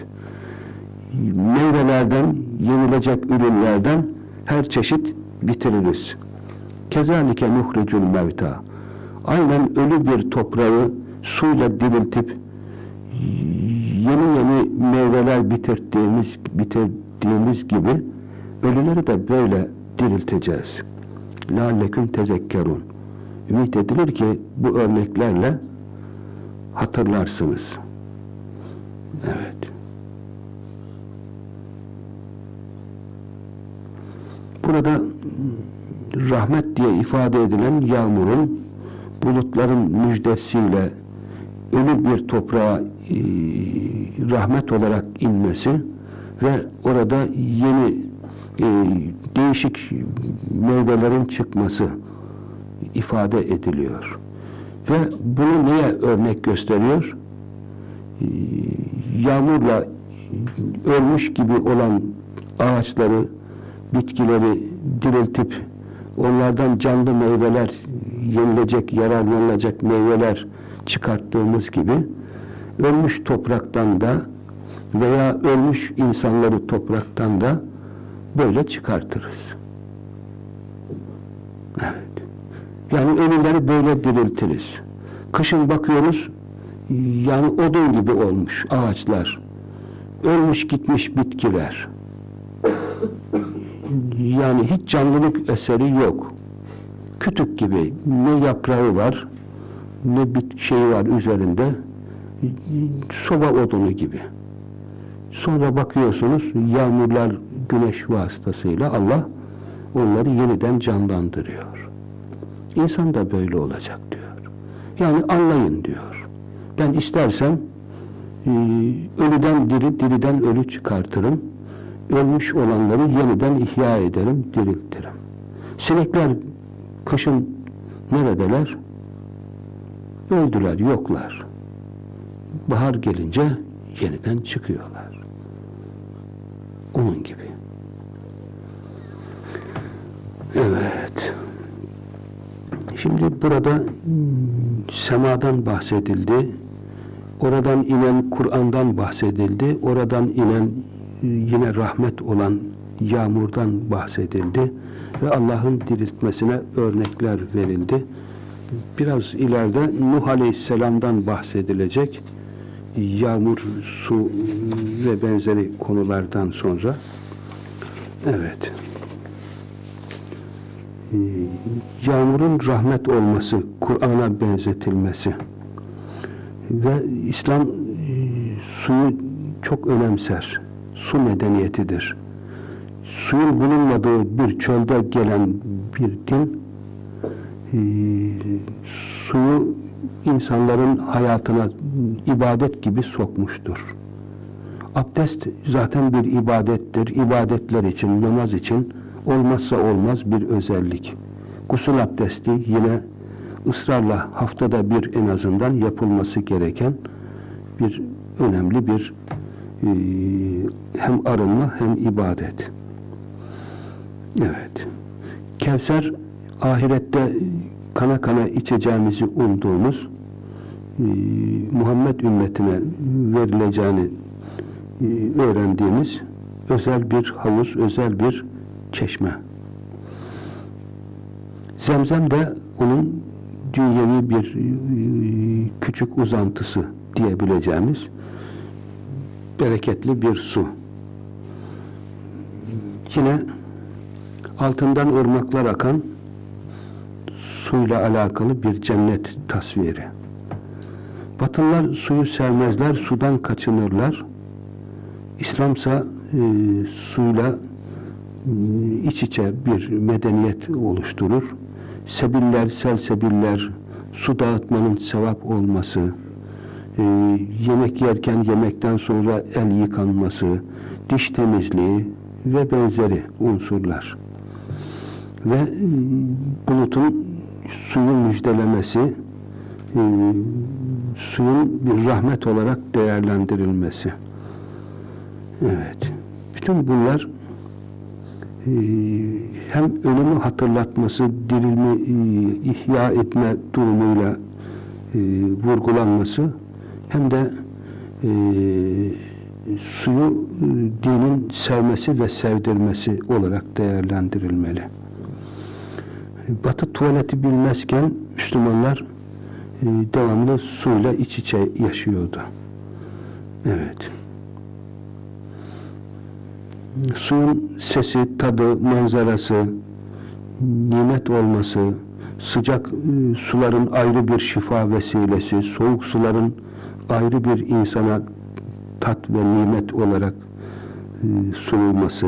Meyvelerden, yenilecek ürünlerden her çeşit bitiririz. Kezalike nuhricul mevta. Aynen ölü bir toprağı suyla diriltip yeni yeni meyveler bitirdiğimiz bitirdiğimiz gibi ölüleri de böyle dirilteceğiz. لَعَلَّكُمْ tezekkerun. Ümit edilir ki bu örneklerle hatırlarsınız. Evet. Burada rahmet diye ifade edilen yağmurun bulutların müjdesiyle ölü bir toprağa e, rahmet olarak inmesi ve orada yeni e, değişik meyvelerin çıkması ifade ediliyor. Ve bunu neye örnek gösteriyor? E, yağmurla ölmüş gibi olan ağaçları, bitkileri diriltip onlardan canlı meyveler, yenilecek, yararlanılacak meyveler çıkarttığımız gibi ölmüş topraktan da veya ölmüş insanları topraktan da böyle çıkartırız. Yani ölüleri böyle diriltiriz. Kışın bakıyoruz yani odun gibi olmuş ağaçlar. Ölmüş gitmiş bitkiler. Yani hiç canlılık eseri yok. Kütük gibi ne yaprağı var ne bir şey var üzerinde soba odunu gibi. Sonra bakıyorsunuz yağmurlar güneş vasıtasıyla Allah onları yeniden canlandırıyor. İnsan da böyle olacak diyor. Yani anlayın diyor. Ben istersem e, ölüden diri, diriden ölü çıkartırım. Ölmüş olanları yeniden ihya ederim, diriltirim. Sinekler kışın neredeler? Öldüler, yoklar. Bahar gelince yeniden çıkıyorlar. Onun gibi. Evet. Şimdi burada hmm, semadan bahsedildi. Oradan inen Kur'an'dan bahsedildi. Oradan inen yine rahmet olan yağmurdan bahsedildi ve Allah'ın diriltmesine örnekler verildi. Biraz ileride Nuh Aleyhisselam'dan bahsedilecek. Yağmur, su ve benzeri konulardan sonra. Evet. Yağmurun rahmet olması, Kur'an'a benzetilmesi ve İslam suyu çok önemser. Su medeniyetidir. Suyun bulunmadığı bir çölde gelen bir din e, suyu insanların hayatına ibadet gibi sokmuştur. Abdest zaten bir ibadettir. İbadetler için, namaz için olmazsa olmaz bir özellik. Gusül abdesti yine ısrarla haftada bir en azından yapılması gereken bir önemli bir e, hem arınma hem ibadet. Evet. Kevser ahirette kana kana içeceğimizi umduğumuz e, Muhammed ümmetine verileceğini e, öğrendiğimiz özel bir havuz, özel bir çeşme. Zemzem de onun dünyevi bir e, küçük uzantısı diyebileceğimiz bereketli bir su. Yine altından ırmaklar akan suyla alakalı bir cennet tasviri. Batılılar suyu sevmezler, sudan kaçınırlar. İslamsa e, suyla iç içe bir medeniyet oluşturur. Sebiller, selsebiller, su dağıtmanın sevap olması, e, yemek yerken yemekten sonra el yıkanması, diş temizliği ve benzeri unsurlar. Ve e, bulutun suyu müjdelemesi, e, suyun bir rahmet olarak değerlendirilmesi. Evet. Bütün bunlar hem ölümü hatırlatması, dirilme, e, ihya etme durumuyla e, vurgulanması hem de e, suyu dinin sevmesi ve sevdirmesi olarak değerlendirilmeli. Batı tuvaleti bilmezken Müslümanlar devamlı suyla iç içe yaşıyordu. Evet. Suyun sesi, tadı, manzarası, nimet olması, sıcak e, suların ayrı bir şifa vesilesi, soğuk suların ayrı bir insana tat ve nimet olarak e, sunulması,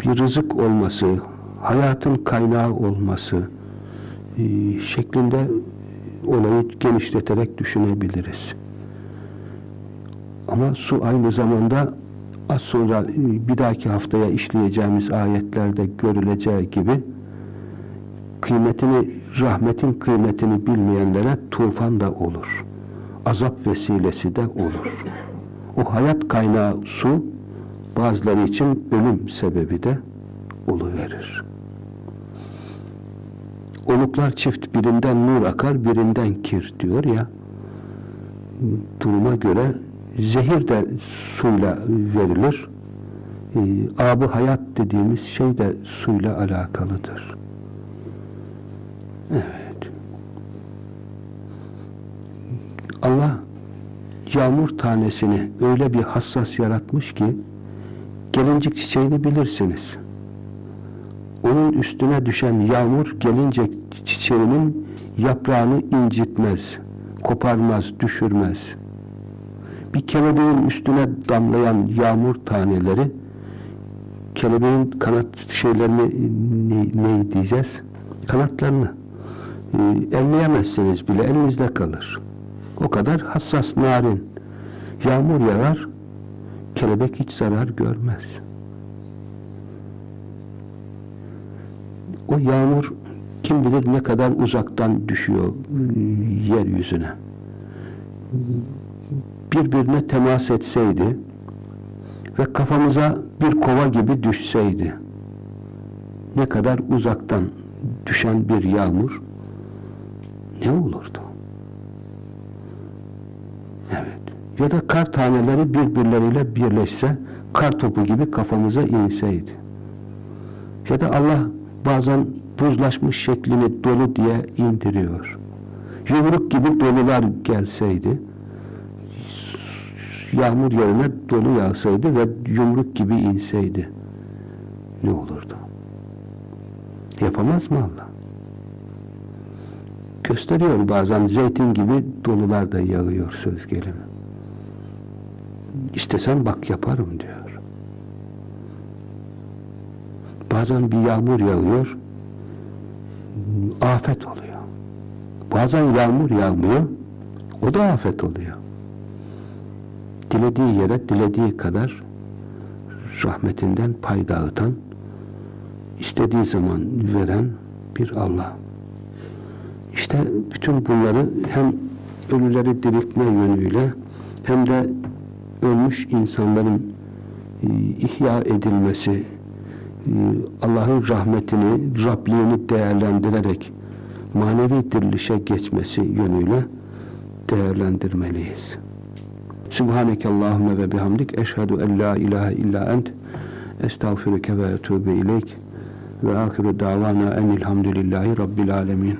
bir rızık olması, hayatın kaynağı olması e, şeklinde olayı genişleterek düşünebiliriz. Ama su aynı zamanda az sonra e, bir dahaki haftaya işleyeceğimiz ayetlerde görüleceği gibi kıymetini, rahmetin kıymetini bilmeyenlere tufan da olur. Azap vesilesi de olur. O hayat kaynağı su bazıları için ölüm sebebi de oluverir. Oluklar çift birinden nur akar birinden kir diyor ya duruma göre zehir de suyla verilir. E, abı hayat dediğimiz şey de suyla alakalıdır. Evet. Allah yağmur tanesini öyle bir hassas yaratmış ki gelincik çiçeğini bilirsiniz. Onun üstüne düşen yağmur gelincik çiçeğinin yaprağını incitmez, koparmaz, düşürmez. Bir kelebeğin üstüne damlayan yağmur taneleri kelebeğin kanat şeylerini ne, ne diyeceğiz? Kanatlarını e, elleyemezsiniz bile elinizde kalır. O kadar hassas narin. Yağmur yağar, kelebek hiç zarar görmez. O yağmur kim bilir ne kadar uzaktan düşüyor e, yeryüzüne. Birbirine temas etseydi ve kafamıza bir kova gibi düşseydi ne kadar uzaktan düşen bir yağmur ne olurdu? Evet. Ya da kar taneleri birbirleriyle birleşse kar topu gibi kafamıza inseydi. Ya da Allah bazen buzlaşmış şeklini dolu diye indiriyor. Yumruk gibi dolular gelseydi, yağmur yerine dolu yağsaydı ve yumruk gibi inseydi ne olurdu? Yapamaz mı Allah? Gösteriyor bazen zeytin gibi dolular da yağıyor söz gelimi. İstesem bak yaparım diyor. Bazen bir yağmur yağıyor, afet oluyor. Bazen yağmur yağmıyor, o da afet oluyor. Dilediği yere dilediği kadar rahmetinden pay dağıtan, istediği zaman veren bir Allah. İşte bütün bunları hem ölüleri diriltme yönüyle hem de ölmüş insanların e, ihya edilmesi, e, Allah'ın rahmetini, Rabliğini değerlendirerek manevi dirilişe geçmesi yönüyle değerlendirmeliyiz. Subhaneke Allahümme ve bihamdik. Eşhedü en la ilahe illa ent. Estağfiruke ve etûbü ileyk. Ve ahiru davana enilhamdülillahi rabbil alemin.